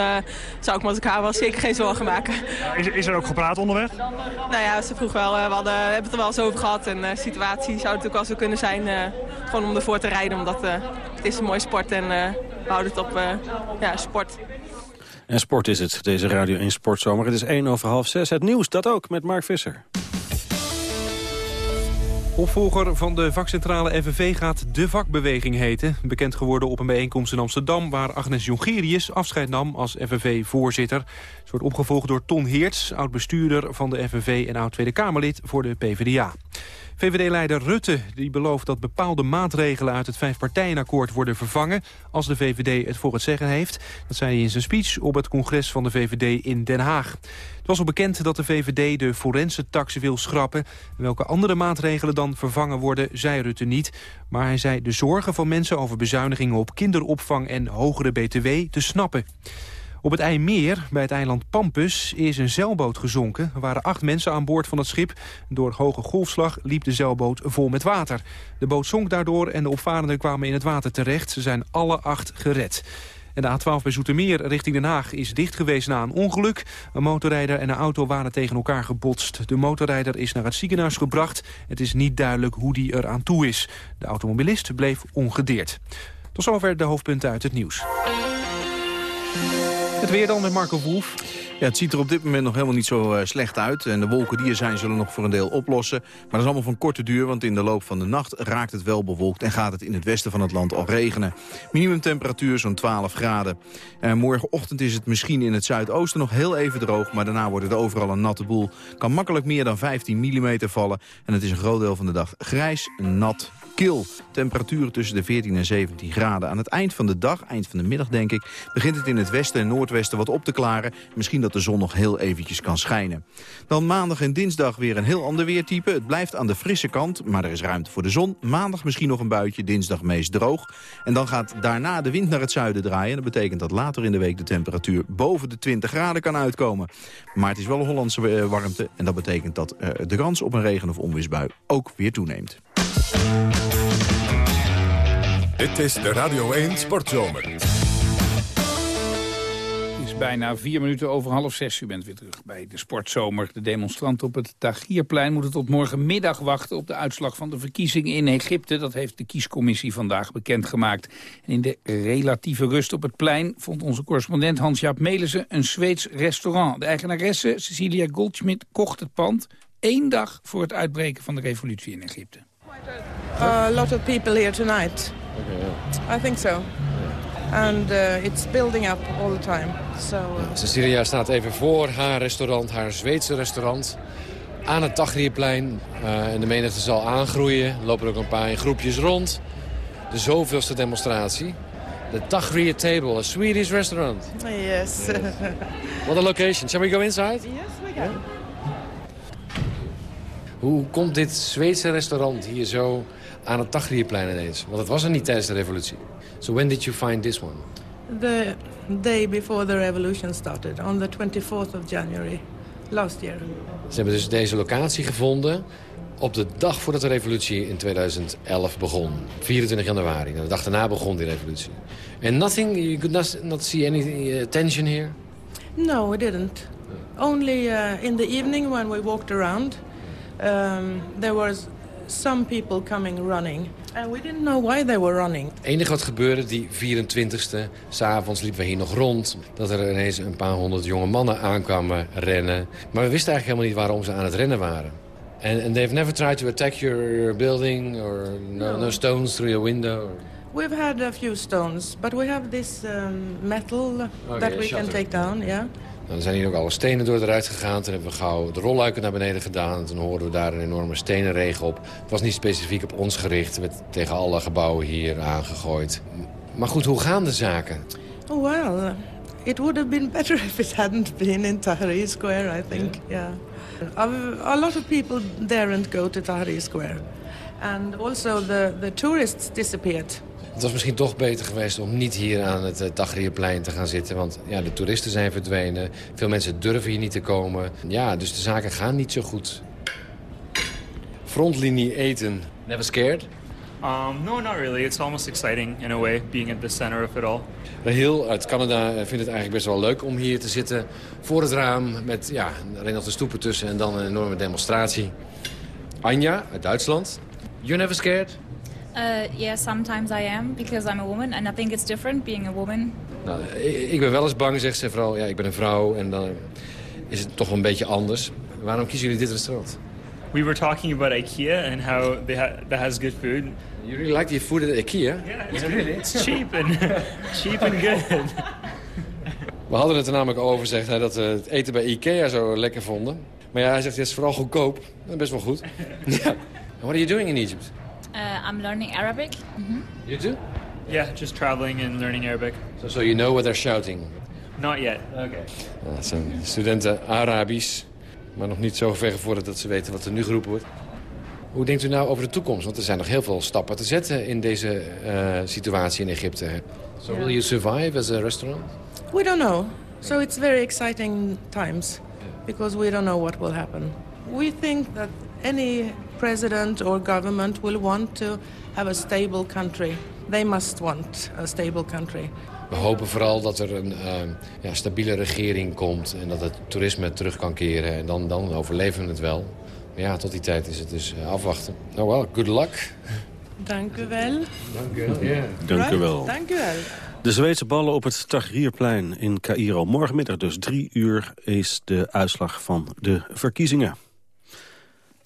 zou ik me als ik haar wel zeker geen zorgen maken. Is, is er ook gepraat onderweg? Nou ja, ze vroeg wel. we hadden, hebben het er wel eens over gehad. En de situatie zou het ook wel zo kunnen zijn. gewoon om ervoor te rijden, omdat is een mooi sport en we houden het op ja, sport. En sport is het, deze Radio 1 Sportzomer. Het is 1 over half 6. Het nieuws, dat ook, met Mark Visser. Opvolger van de vakcentrale FNV gaat De Vakbeweging heten. Bekend geworden op een bijeenkomst in Amsterdam... waar Agnes Jongerius afscheid nam als FNV-voorzitter. Ze wordt opgevolgd door Ton Heerts, oud-bestuurder van de FNV... en oud-Tweede Kamerlid voor de PvdA. VVD-leider Rutte die belooft dat bepaalde maatregelen uit het vijfpartijenakkoord worden vervangen als de VVD het voor het zeggen heeft. Dat zei hij in zijn speech op het congres van de VVD in Den Haag. Het was al bekend dat de VVD de forense tax wil schrappen. Welke andere maatregelen dan vervangen worden, zei Rutte niet. Maar hij zei de zorgen van mensen over bezuinigingen op kinderopvang en hogere btw te snappen. Op het IJmeer, bij het eiland Pampus, is een zeilboot gezonken. Er waren acht mensen aan boord van het schip. Door hoge golfslag liep de zeilboot vol met water. De boot zonk daardoor en de opvarenden kwamen in het water terecht. Ze zijn alle acht gered. En de A12 bij Zoetermeer richting Den Haag is dicht geweest na een ongeluk. Een motorrijder en een auto waren tegen elkaar gebotst. De motorrijder is naar het ziekenhuis gebracht. Het is niet duidelijk hoe die er aan toe is. De automobilist bleef ongedeerd. Tot zover de hoofdpunten uit het nieuws. Het weer dan met Marco Wolf. Ja, het ziet er op dit moment nog helemaal niet zo uh, slecht uit. En de wolken die er zijn zullen nog voor een deel oplossen. Maar dat is allemaal van korte duur, want in de loop van de nacht raakt het wel bewolkt... en gaat het in het westen van het land al regenen. Minimumtemperatuur zo'n 12 graden. Uh, morgenochtend is het misschien in het zuidoosten nog heel even droog... maar daarna wordt het overal een natte boel. Kan makkelijk meer dan 15 mm vallen. En het is een groot deel van de dag grijs, nat kil. Temperaturen tussen de 14 en 17 graden. Aan het eind van de dag, eind van de middag denk ik... begint het in het westen en noordwesten wat op te klaren. Misschien dat de zon nog heel eventjes kan schijnen. Dan maandag en dinsdag weer een heel ander weertype. Het blijft aan de frisse kant, maar er is ruimte voor de zon. Maandag misschien nog een buitje, dinsdag meest droog. En dan gaat daarna de wind naar het zuiden draaien. Dat betekent dat later in de week de temperatuur boven de 20 graden kan uitkomen. Maar het is wel Hollandse eh, warmte. En dat betekent dat uh, de kans op een regen- of onweersbui ook weer toeneemt. Dit is de Radio 1 Sportzomer. Het is bijna vier minuten over half zes. U bent weer terug bij de Sportzomer. De demonstranten op het Tahrirplein moeten tot morgenmiddag wachten... op de uitslag van de verkiezingen in Egypte. Dat heeft de kiescommissie vandaag bekendgemaakt. En in de relatieve rust op het plein vond onze correspondent Hans-Jaap Melissen... een Zweeds restaurant. De eigenaresse Cecilia Goldschmidt kocht het pand... één dag voor het uitbreken van de revolutie in Egypte. A lot of people here tonight. Okay, yeah. I think so. And uh, it's building up all the time. So, uh... Cecilia staat even voor haar restaurant, haar Zweedse restaurant. aan het Tagrierplein. Uh, en de menigte zal aangroeien. Er lopen ook een paar in groepjes rond. De zoveelste demonstratie. De Tahrir Table, a Swedish restaurant. Yes. What a location. Shall we go inside? Yes, we can. Hoe komt dit Zweedse restaurant hier zo aan het Tagrierplein ineens? Want het was er niet tijdens de revolutie. So when did you find this one? The day before the revolution started, on the 24th of January last year. Ze hebben dus deze locatie gevonden op de dag voordat de revolutie in 2011 begon. 24 januari. Nou, de dag daarna begon die revolutie. And nothing, you could not, not see any uh, tension here? No, we didn't. Only uh, in the evening when we walked around, um, there was some people coming running. And we didn't know why they were running. Het enige wat gebeurde, die 24e, s'avonds liepen we hier nog rond... dat er ineens een paar honderd jonge mannen aankwamen rennen. Maar we wisten eigenlijk helemaal niet waarom ze aan het rennen waren. And, and they've never tried to attack your building or no, no. no stones through your window? Or... We've had a few stones, but we have this um, metal that we can take down, yeah. Er zijn hier ook alle stenen door eruit gegaan. Toen hebben we gauw de rolluiken naar beneden gedaan. En toen hoorden we daar een enorme stenenregen op. Het was niet specifiek op ons gericht. Het werd tegen alle gebouwen hier aangegooid. Maar goed, hoe gaan de zaken? Oh, well, it would have been better if it hadn't been in Tahrir Square, I think, yeah. A, a lot of people daren't go to Tahrir Square. And also the, the tourists disappeared. Het was misschien toch beter geweest om niet hier aan het uh, Tahrirplein te gaan zitten. Want ja, de toeristen zijn verdwenen. Veel mensen durven hier niet te komen. Ja, dus de zaken gaan niet zo goed. Frontlinie eten. Never scared? Um, no, not really. It's almost exciting in a way, being at the center of it all. Raheel uit Canada vindt het eigenlijk best wel leuk om hier te zitten. Voor het raam met ja, alleen nog de stoepen tussen en dan een enorme demonstratie. Anja uit Duitsland. You never scared? Uh, yeah, sometimes I am because I'm a woman and I think it's different being a woman. Nou, ik, ben wel eens bang, zegt ze vooral. Ja, ik ben een vrouw en dan is het toch een beetje anders. Waarom kiezen jullie dit restaurant? We were talking about IKEA and how they ha that has good food. You really like the food at IKEA? Yeah, it's, really? it's cheap and cheap and good. We hadden het er namelijk over, zegt hij, dat we het eten bij IKEA zo lekker vonden. Maar ja, hij zegt, het is vooral goedkoop. Best wel goed. ja. What are you doing in Egypt? Uh, I'm learning Arabic. Mm -hmm. You too? Yeah, just traveling and learning Arabic. So, so you know what they're shouting? Not yet. Okay. Het zijn studenten Arabisch, maar nog niet zo ver gevorderd dat ze weten wat er nu geroepen wordt. Hoe denkt u nou over de toekomst? Want er zijn nog heel veel stappen te zetten in deze uh, situatie in Egypte. So yeah. will you survive as a restaurant? We don't know. So it's very exciting times because we don't know what will happen. We think that any president or government will want to have a stable country. They must want a stable country. We hopen vooral dat er een uh, ja, stabiele regering komt en dat het toerisme terug kan keren. En dan, dan overleven we het wel. Maar ja, tot die tijd is het dus uh, afwachten. Nou wel, good luck. Dank u wel. Dank u wel. Yeah. Dank u wel. Dank u wel. De Zweedse ballen op het Tahrirplein in Cairo. Morgenmiddag dus drie uur is de uitslag van de verkiezingen.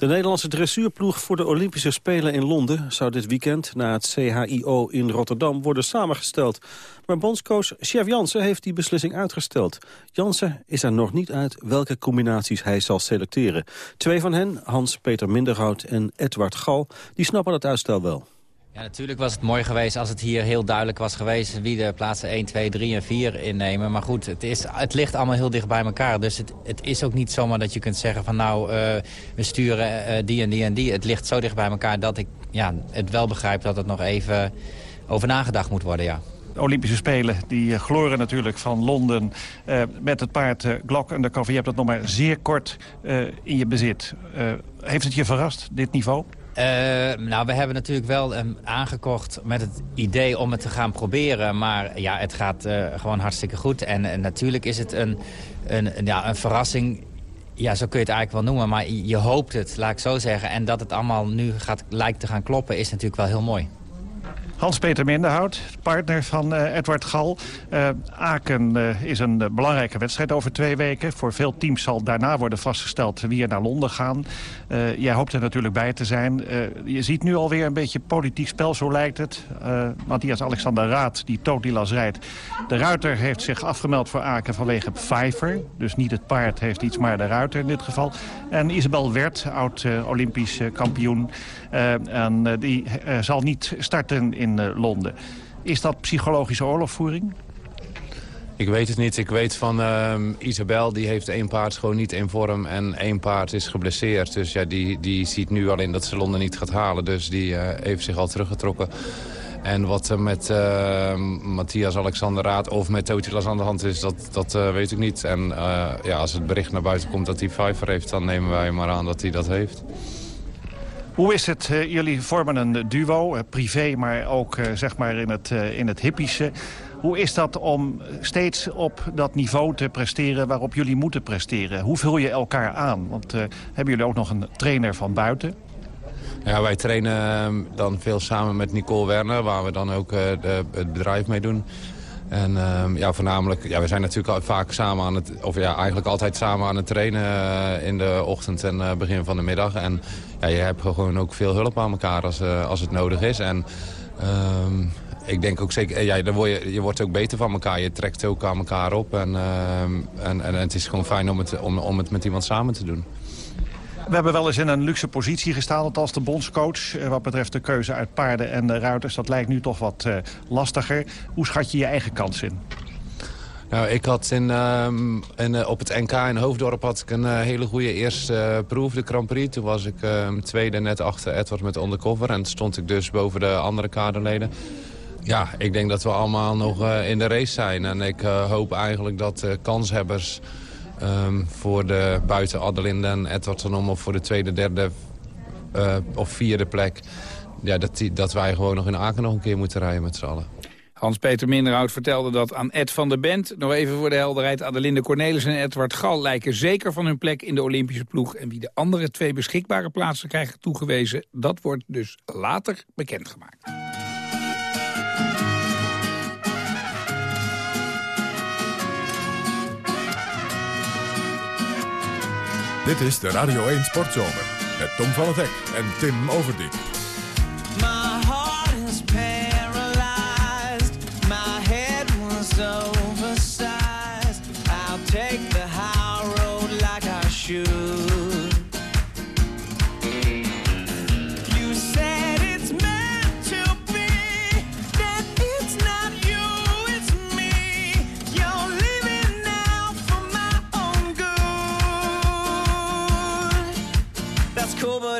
De Nederlandse dressuurploeg voor de Olympische Spelen in Londen... zou dit weekend na het CHIO in Rotterdam worden samengesteld. Maar bondscoach Chef Jansen heeft die beslissing uitgesteld. Jansen is er nog niet uit welke combinaties hij zal selecteren. Twee van hen, Hans-Peter Minderhout en Edward Gal, die snappen het uitstel wel. Ja, natuurlijk was het mooi geweest als het hier heel duidelijk was geweest... wie de plaatsen 1, 2, 3 en 4 innemen. Maar goed, het, is, het ligt allemaal heel dicht bij elkaar. Dus het, het is ook niet zomaar dat je kunt zeggen van... nou, uh, we sturen uh, die en die en die. Het ligt zo dicht bij elkaar dat ik ja, het wel begrijp... dat het nog even over nagedacht moet worden, ja. Olympische Spelen die gloren natuurlijk van Londen met het paard uh, Glock Undercover. Je hebt dat nog maar zeer kort in je bezit. heeft het je verrast, dit niveau? Uh, nou, we hebben natuurlijk wel um, aangekocht met het idee om het te gaan proberen. Maar ja, het gaat uh, gewoon hartstikke goed. En, natuurlijk is het een, een, een, ja, een verrassing. Ja, zo kun je het eigenlijk wel noemen. Maar je hoopt het, laat ik zo zeggen. En dat het allemaal nu gaat, lijkt te gaan kloppen, is natuurlijk wel heel mooi. Hans-Peter Minderhout, partner van uh, Edward Gal. Uh, Aken uh, is een belangrijke wedstrijd over twee weken. Voor veel teams zal daarna worden vastgesteld wie er naar Londen gaan. jij hoopt er natuurlijk bij te zijn. je ziet nu alweer een beetje politiek spel, zo lijkt het. Matthias Alexander Raad, die Todilas rijdt. De ruiter heeft zich afgemeld voor Aken vanwege Pfeiffer. Dus niet het paard heeft iets, maar de ruiter in dit geval. En Isabel Wert, oud-Olympisch kampioen. En die zal niet starten in eh, Londen. Is dat psychologische oorlogvoering? Ik weet het niet. Ik weet van uh, Isabel, die heeft één paard gewoon niet in vorm en één paard is geblesseerd. Dus ja, die, die ziet nu al in dat ze Londen niet gaat halen. Dus die heeft zich al teruggetrokken. En wat er met uh, Matthias Alexander Raad of met Totilas aan de hand is, dat, dat weet ik niet. En ja, als het bericht naar buiten komt dat hij Pfeiffer heeft, dan nemen wij maar aan dat hij dat heeft. Hoe is het? Uh, jullie vormen een duo, uh, privé, maar ook uh, zeg maar in het, in het hippische. Hoe is dat om steeds op dat niveau te presteren waarop jullie moeten presteren? Hoe vul je elkaar aan? Want hebben jullie ook nog een trainer van buiten? Ja, wij trainen ehm, dan veel samen met Nicole Werner, waar we dan ook de, het bedrijf mee doen. En um, ja, voornamelijk, ja, we zijn natuurlijk vaak samen aan het, of ja, eigenlijk altijd samen aan het trainen uh, in de ochtend en uh, begin van de middag. En ja, je hebt gewoon ook veel hulp aan elkaar als, uh, als het nodig is. En um, ik denk ook zeker, ja, dan word je, je wordt ook beter van elkaar. Je trekt ook aan elkaar op. En, en, en het is gewoon fijn om het, om, om het met iemand samen te doen. We hebben wel eens in een luxe positie gestaan, als de bondscoach. Eh, wat betreft de keuze uit paarden en de ruiters. Dat lijkt nu toch wat uh, lastiger. Hoe schat je je eigen kans in? Nou, ik had in, in, uh, op het NK in Hoofddorp had ik een hele goede eerste proef, de Grand Prix. Toen was ik ehm, tweede net achter Edward met undercover. En stond ik dus boven de andere kaderleden. Ja, ik denk dat we allemaal nog in de race zijn. En ik hoop eigenlijk dat kanshebbers Um, voor de buiten Adelinde en Edwardson om of voor de tweede, derde uh, of vierde plek. Ja, dat, die, dat wij gewoon nog in Aken nog een keer moeten rijden met z'n allen. Hans-Peter Minderhout vertelde dat aan Ed van der Bent. Nog even voor de helderheid. Adelinde Cornelis en Edward Gal lijken zeker van hun plek in de Olympische ploeg. En wie de andere twee beschikbare plaatsen krijgen toegewezen... dat wordt dus later bekendgemaakt. Dit is de Radio 1 Sportzomer met Tom van het Hek en Tim Overdijk.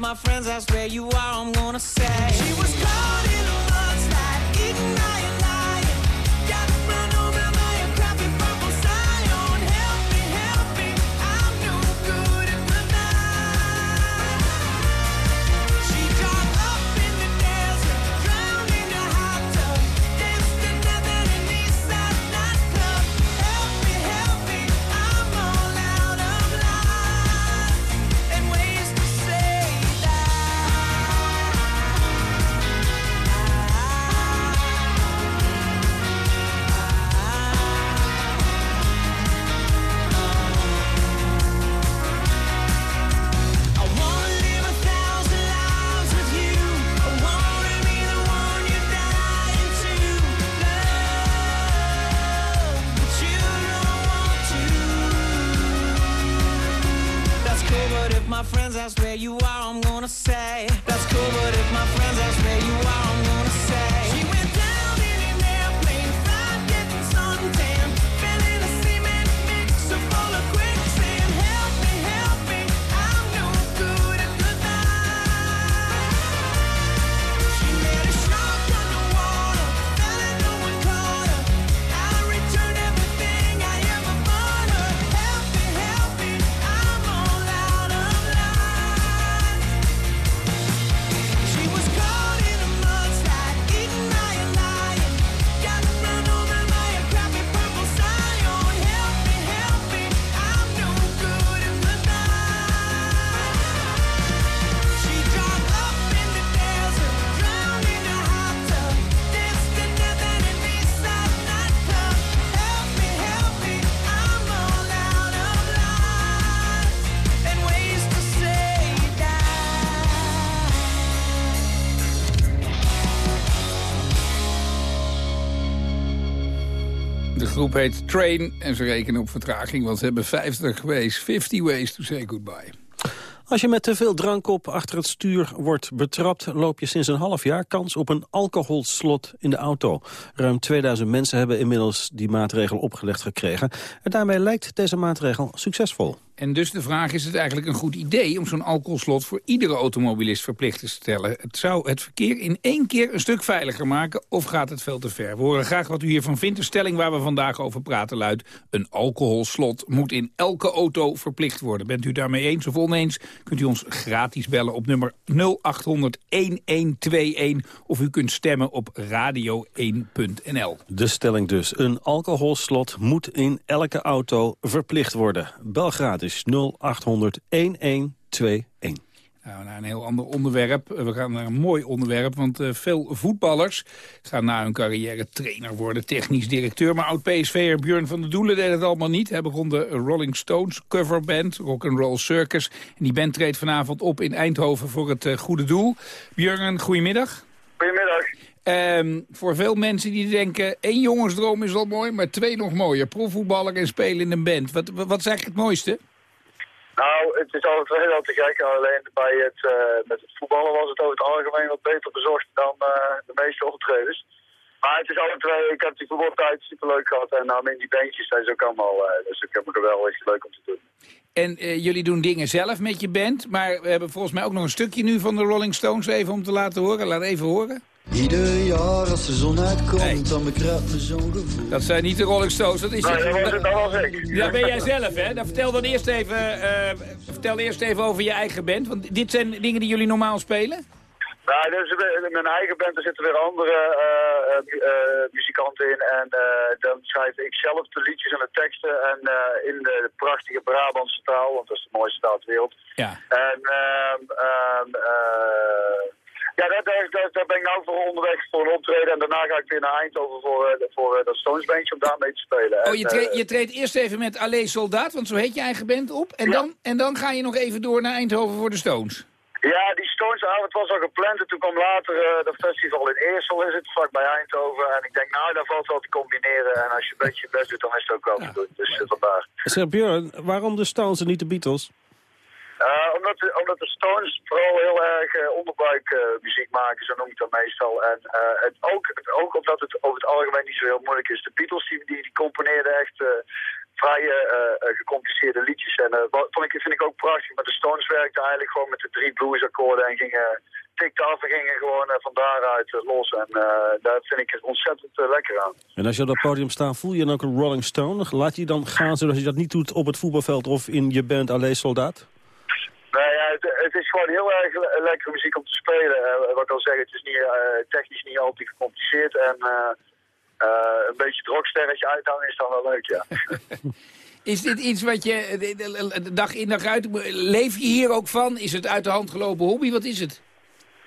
my friends ask where you are, I'm gonna say. She was caught groep heet Train en ze rekenen op vertraging, want ze hebben 50 ways, 50 ways to say goodbye. Als je met te veel drank op achter het stuur wordt betrapt... loop je sinds een half jaar kans op een alcoholslot in de auto. Ruim 2000 mensen hebben inmiddels die maatregel opgelegd gekregen. En daarmee lijkt deze maatregel succesvol. En dus de vraag is het eigenlijk een goed idee om zo'n alcoholslot voor iedere automobilist verplicht te stellen. Het zou het verkeer in één keer een stuk veiliger maken of gaat het veel te ver? We horen graag wat u hiervan vindt. De stelling waar we vandaag over praten luidt, een alcoholslot moet in elke auto verplicht worden. Bent u daarmee eens of oneens? Kunt u ons gratis bellen op nummer 0800-1121 of u kunt stemmen op radio1.nl. De stelling dus, een alcoholslot moet in elke auto verplicht worden. Bel gratis 0800 1121. Nou, naar een heel ander onderwerp. We gaan naar een mooi onderwerp, want uh, veel voetballers gaan na hun carrière trainer worden, technisch directeur. Maar oud-PSV'er Björn van der Doelen deed het allemaal niet. Hij begon de Rolling Stones coverband, Rock and Roll Circus. En die band treedt vanavond op in Eindhoven voor het uh, goede doel. Björn, goedemiddag. Goedemiddag. Um, voor veel mensen die denken, één jongensdroom is al mooi, maar twee nog mooier. Profvoetballer en spelen in een band. Wat, wat is eigenlijk het mooiste? Nou, het is altijd heel te gek. Alleen bij het, uh, met het voetballen was het over het algemeen wat beter bezorgd dan uh, de meeste optredens. Maar het is altijd, ik heb die voetbaltijd super leuk gehad. En nou, in die beentjes zijn ze ook allemaal, dus ik heb me geweldig leuk om te doen. En jullie doen dingen zelf met je band. Maar we hebben volgens mij ook nog een stukje nu van de Rolling Stones even om te laten horen. Laat even horen. Ieder jaar als de zon uitkomt, hey. dan bekruipt me zo'n gevoel. Dat zijn niet de Rolling Stones, dat is... Nee, dat was, dat was ik. Dat ben jij zelf, hè? Dan vertel dan eerst even, uh, vertel eerst even over je eigen band. Want dit zijn dingen die jullie normaal spelen? Nou, dus in mijn eigen band er zitten weer andere uh, uh, muzikanten in. En dan schrijf ik zelf de liedjes en de teksten. En in de prachtige Brabantse taal, want dat is de mooiste taal ter wereld. Ja. En... ehm ja, daar, daar, daar, ben ik nou voor onderweg voor een optreden. En daarna ga ik weer naar Eindhoven voor, uh, voor uh, dat Stonesbeentje om daar mee te spelen. Oh, je, tre uh, je treedt eerst even met Allee Soldaat, want zo heet je eigen band op. En, ja. dan, en dan ga je nog even door naar Eindhoven voor de Stones. Ja, die Stonesavond was al gepland en toen kwam later uh, dat festival in Eersel is het, vlak bij Eindhoven. En ik denk, nou, daar valt wel te combineren. En als je een beetje je best doet, dan is het ook wel te doen. Dus uh, vandaar. Zeg Björn, waarom de Stones en niet de Beatles? Uh, omdat, de, omdat Stones vooral heel erg uh, onderbuikmuziek uh, maken, zo noem ik dat meestal. En ook, ook omdat het over het algemeen niet zo heel moeilijk is. De Beatles die, die, componeerden echt vrij gecompliceerde liedjes. En dat vond vind ik ook prachtig. Maar de Stones werkten eigenlijk gewoon met de drie bluesakkoorden en gingen tikte af en gingen gewoon van daaruit los. En daar vind ik het ontzettend lekker aan. En als je op dat podium staat, voel je dan ook een Rolling Stone? Laat je dan gaan zodat je dat niet doet op het voetbalveld of in je band Allee Soldaat? Nee, ja, het, het, is gewoon heel erg le lekkere muziek om te spelen. Uh, wat ik al zeg, het is niet, uh, technisch niet altijd gecompliceerd. En uh, een beetje het rocksterretje uithangen is dan wel leuk, ja. is dit iets wat je de dag in dag uit... Leef je hier ook van? Is het uit de hand gelopen hobby? Wat is het?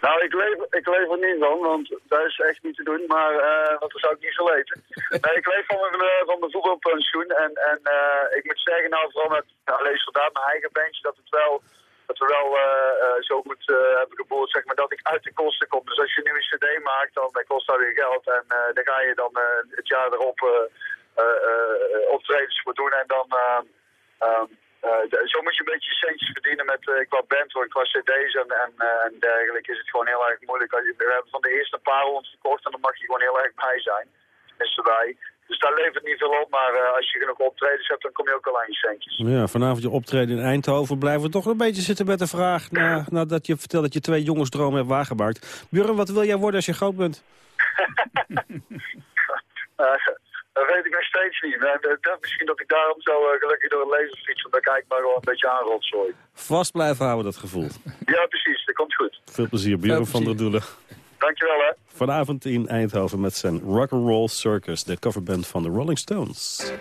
Nou, ik leef, ik leef er niet van, want dat is echt niet te doen, maar uh, dan zou ik niet zo weten. nee, ik leef van mijn, van mijn voetbalpensioen en, en ik moet zeggen, nou vooral met alleen soldaat mijn eigen bandje, dat het wel dat we wel uh, uh, zo goed uh, hebben geboord, zeg maar, dat ik uit de kosten kom. Dus als je nu een cd maakt, dan kost dat weer geld. En dan ga je dan het jaar erop optredens voor doen. En dan, eh, de- zo moet je een beetje je centjes verdienen met, eh, qua band qua cd's en, en, eh, en dergelijke is het gewoon heel erg moeilijk. We hebben van de eerste paar rond verkocht en dan mag je gewoon heel erg bij zijn. Tenminste wij. Dus daar levert niet veel op, maar eh, als je genoeg optredens hebt, dan kom je ook al aan je centjes. Ja, vanavond je optreden in Eindhoven blijven we toch een beetje zitten met de vraag... Na, nadat je vertelt dat je twee jongensdromen hebt waargemaakt. Björn, wat wil jij worden als je groot bent? Eh, dat weet ik nog steeds niet. Misschien dat ik daarom zo eh, gelukkig door een want dan kijk ik maar gewoon een beetje aan rotzooi. Vast blijven houden, dat gevoel. Ja, precies. Dat komt goed. Veel plezier, Björn van der Doelen. Dankjewel hè. Vanavond in Eindhoven met zijn Rock'n'Roll Circus, de coverband van de Rolling Stones.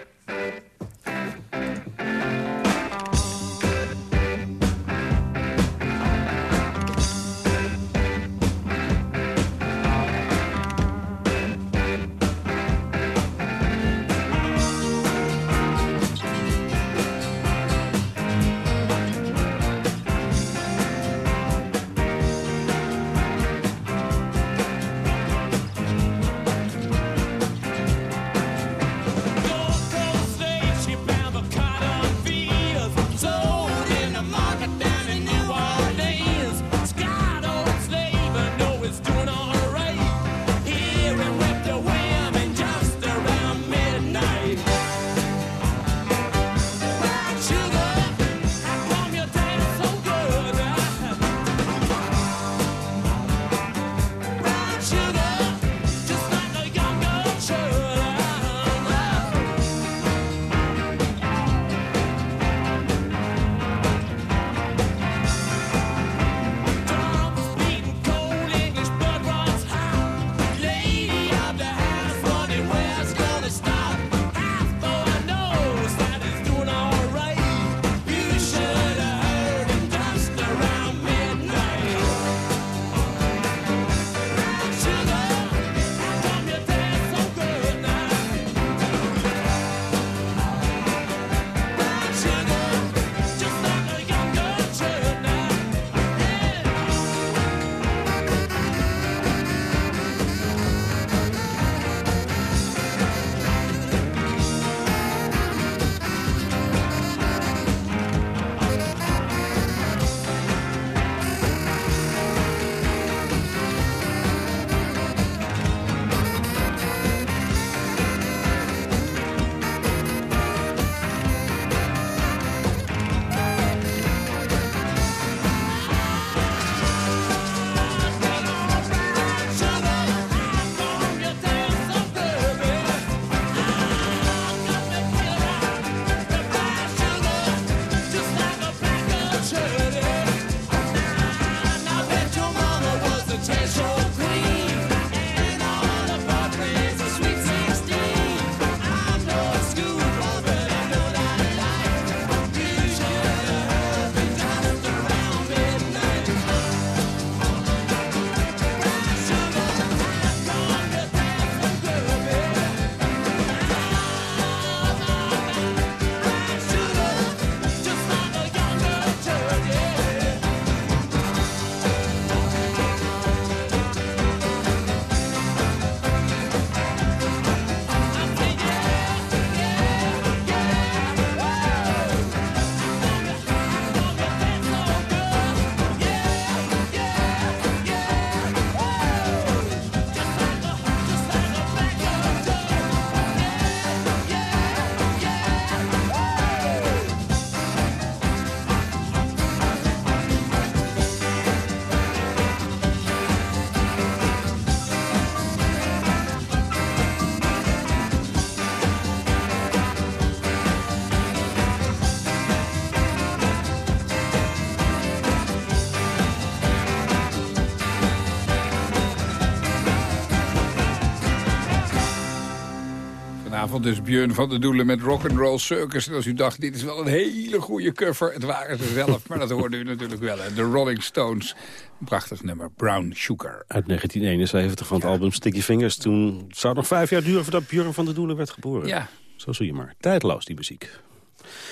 Dus Björn van der Doelen met Rock'n'Roll Circus. En als u dacht, dit is wel een hele goede cover. Het waren ze zelf, maar dat hoorde u natuurlijk wel. Hè. De Rolling Stones. Een prachtig nummer, Brown Sugar. Uit 1971 van het album Sticky Fingers. Toen zou het nog vijf jaar duren voordat Björn van der Doelen werd geboren. Ja. Zo zie je maar. Tijdloos, die muziek.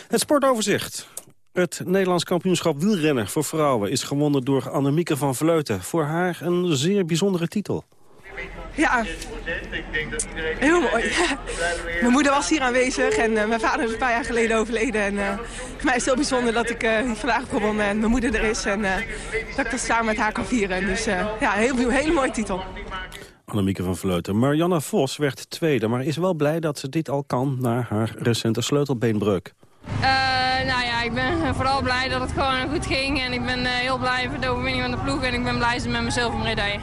Het sportoverzicht. Het Nederlands kampioenschap wielrennen voor vrouwen is gewonnen door Annemieke van Vleuten. Voor haar een zeer bijzondere titel. Ja, heel mooi. mijn moeder was hier aanwezig en eh, mijn vader is een paar jaar geleden overleden. En eh, voor mij is het heel bijzonder dat ik eh, hier vandaag gekomen ben en mijn moeder er is. En eh, dat ik dat samen met haar kan vieren. Dus eh, ja, een heel, hele mooie titel. Annemieke van Vleuten. Marianne Vos werd tweede, maar is wel blij dat ze dit al kan... na haar recente sleutelbeenbreuk. Eh, nou ja, ik ben vooral blij dat het gewoon goed ging. En ik ben eh, heel blij voor de overwinning van de ploeg. En ik ben blij met mijn zilvermedaille.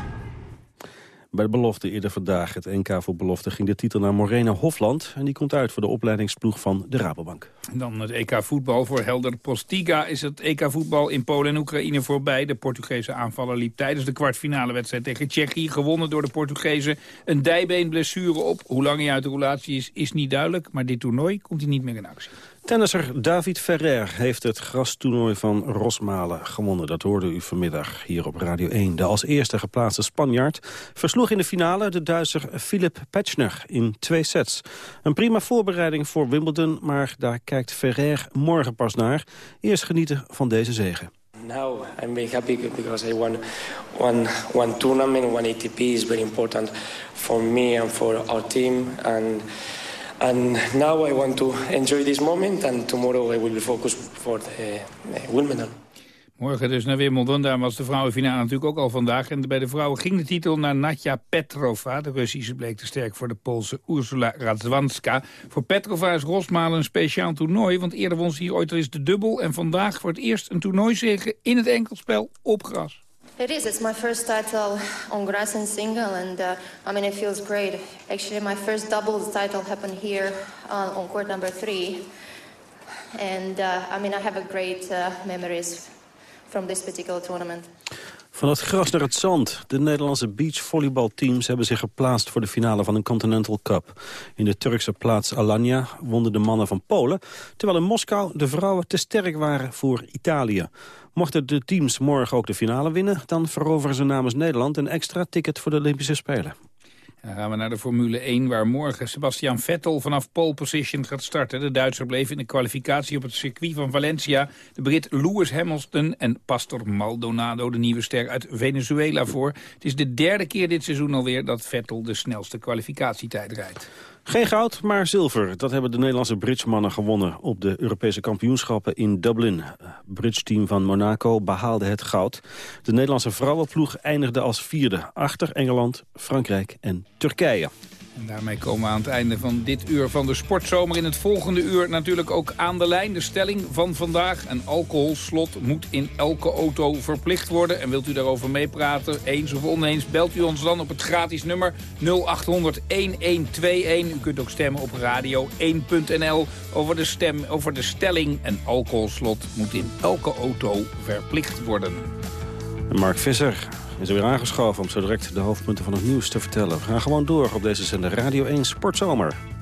Bij de belofte eerder vandaag, het NK voor belofte, ging de titel naar Morena Hofland. En die komt uit voor de opleidingsploeg van de Rabobank. En dan het EK voetbal voor Helder Postiga is het EK voetbal in Polen en Oekraïne voorbij. De Portugese aanvaller liep tijdens de kwartfinale wedstrijd tegen Tsjechië. Gewonnen door de Portugezen. Een dijbeenblessure op. Hoe lang hij uit de relatie is, is niet duidelijk. Maar dit toernooi komt hij niet meer in actie. Tennisser David Ferrer heeft het grastoernooi van Rosmalen gewonnen. Dat hoorde u vanmiddag hier op Radio 1. De als eerste geplaatste Spanjaard versloeg in de finale de Duitser Philip Petschner in twee sets. Een prima voorbereiding voor Wimbledon, maar daar kijkt Ferrer morgen pas naar. Eerst genieten van deze zegen. Now I'm very happy because I won one one tournament, one ATP is very important for me and for our team and and now I want to enjoy this moment and tomorrow I will be focused for the uh, Wimbledon. Morgen dus naar Wimbledon. Daar was de vrouwenfinale natuurlijk ook al vandaag. En bij de vrouwen ging de titel naar Natja Petrova. De Russische bleek te sterk voor de Poolse Ursula Radzwanska. Voor Petrova is Rosmalen een speciaal toernooi. Want eerder won ze hier ooit al eens de dubbel. En vandaag voor het eerst een toernooizege in het enkelspel op gras. It is. It's my first title on grass and single, and uh, I mean it feels great. Actually, my first doubles title happened here uh, on court number three, and uh, I mean I have a great uh, memories from this particular tournament. Van het gras naar het zand. De Nederlandse beachvolleybalteams hebben zich geplaatst voor de finale van een Continental Cup. In de Turkse plaats Alanya wonnen de mannen van Polen, terwijl in Moskou de vrouwen te sterk waren voor Italië. Mochten de teams morgen ook de finale winnen, dan veroveren ze namens Nederland een extra ticket voor de Olympische Spelen. Dan gaan we naar de Formule 1, waar morgen Sebastian Vettel vanaf pole position gaat starten. De Duitser bleef in de kwalificatie op het circuit van Valencia. De Brit Lewis Hamilton en Pastor Maldonado, de nieuwe ster uit Venezuela, voor. Het is de derde keer dit seizoen alweer dat Vettel de snelste kwalificatietijd rijdt. Geen goud, maar zilver. Dat hebben de Nederlandse bridgemannen gewonnen op de Europese kampioenschappen in Dublin. Het bridge-team van Monaco behaalde het goud. De Nederlandse vrouwenploeg eindigde als vierde achter Engeland, Frankrijk en Turkije. En daarmee komen we aan het einde van dit uur van de sportzomer. In het volgende uur natuurlijk ook aan de lijn. De stelling van vandaag. Een alcoholslot moet in elke auto verplicht worden. En wilt u daarover meepraten, eens of oneens... belt u ons dan op het gratis nummer 0800 1121. U kunt ook stemmen op radio1.nl over, over de stelling... een alcoholslot moet in elke auto verplicht worden. En Mark Visser is er weer aangeschoven om zo direct de hoofdpunten van het nieuws te vertellen. We gaan gewoon door op deze zender Radio 1 Sportzomer.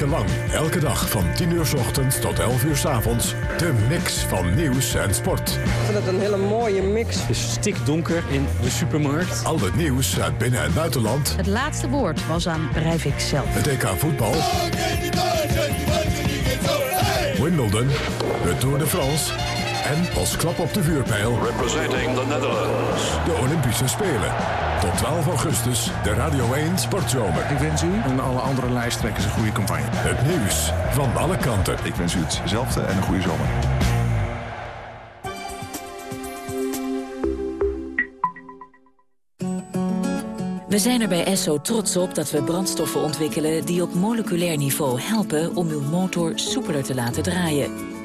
Weken lang, elke dag van 10 uur s ochtends tot 11 uur s avonds. De mix van nieuws en sport. Ik vind het een hele mooie mix. Het is stikdonker in de supermarkt. Al het nieuws uit binnen- en buitenland. Het laatste woord was aan Breivik zelf. Het EK voetbal. Wimbledon. De Tour de France. En als klap op de vuurpijl. Representing the Netherlands. De Olympische Spelen. Tot 12 augustus, de Radio 1 Sportzomer. Ik wens u en alle andere lijsttrekkers een goede campagne. Het nieuws van alle kanten. Ik wens u hetzelfde en een goede zomer. We zijn er bij Esso trots op dat we brandstoffen ontwikkelen... die op moleculair niveau helpen om uw motor soepeler te laten draaien.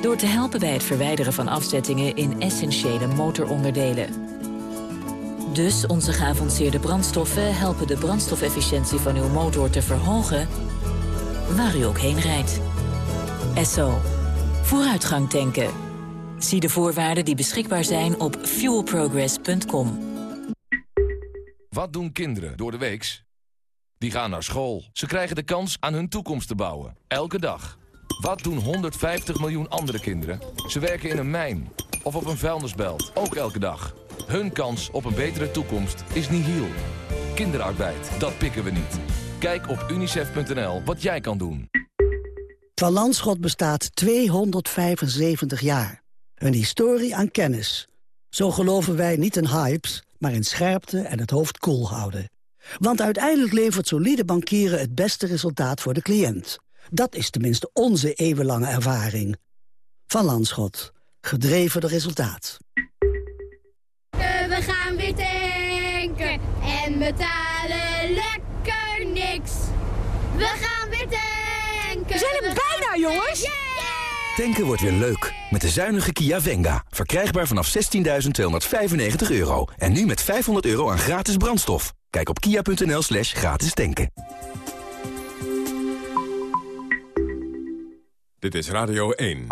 Door te helpen bij het verwijderen van afzettingen in essentiële motoronderdelen. Dus onze geavanceerde brandstoffen helpen de brandstofefficiëntie van uw motor te verhogen... waar u ook heen rijdt. Esso. Vooruitgang tanken. Zie de voorwaarden die beschikbaar zijn op fuelprogress.com. Wat doen kinderen door de weeks? Die gaan naar school. Ze krijgen de kans aan hun toekomst te bouwen. Elke dag. Wat doen 150 miljoen andere kinderen? Ze werken in een mijn. of op een vuilnisbelt. Ook elke dag. Hun kans op een betere toekomst is nihil. Kinderarbeid, dat pikken we niet. Kijk op unicef.nl wat jij kan doen. Van bestaat 275 jaar. Een historie aan kennis. Zo geloven wij niet in hypes, maar in scherpte en het hoofd koel houden. Want uiteindelijk levert solide bankieren het beste resultaat voor de cliënt. Dat is tenminste onze eeuwenlange ervaring. Van Landschot. Gedreven door resultaat. We gaan weer tanken en betalen lekker niks. We gaan weer tanken. We zijn er bijna, jongens. Tanken wordt weer leuk. Met de zuinige Kia Venga. Verkrijgbaar vanaf 16.295 euro. En nu met 500 euro aan gratis brandstof. Kijk op kia.nl slash gratis tanken. Dit is Radio 1.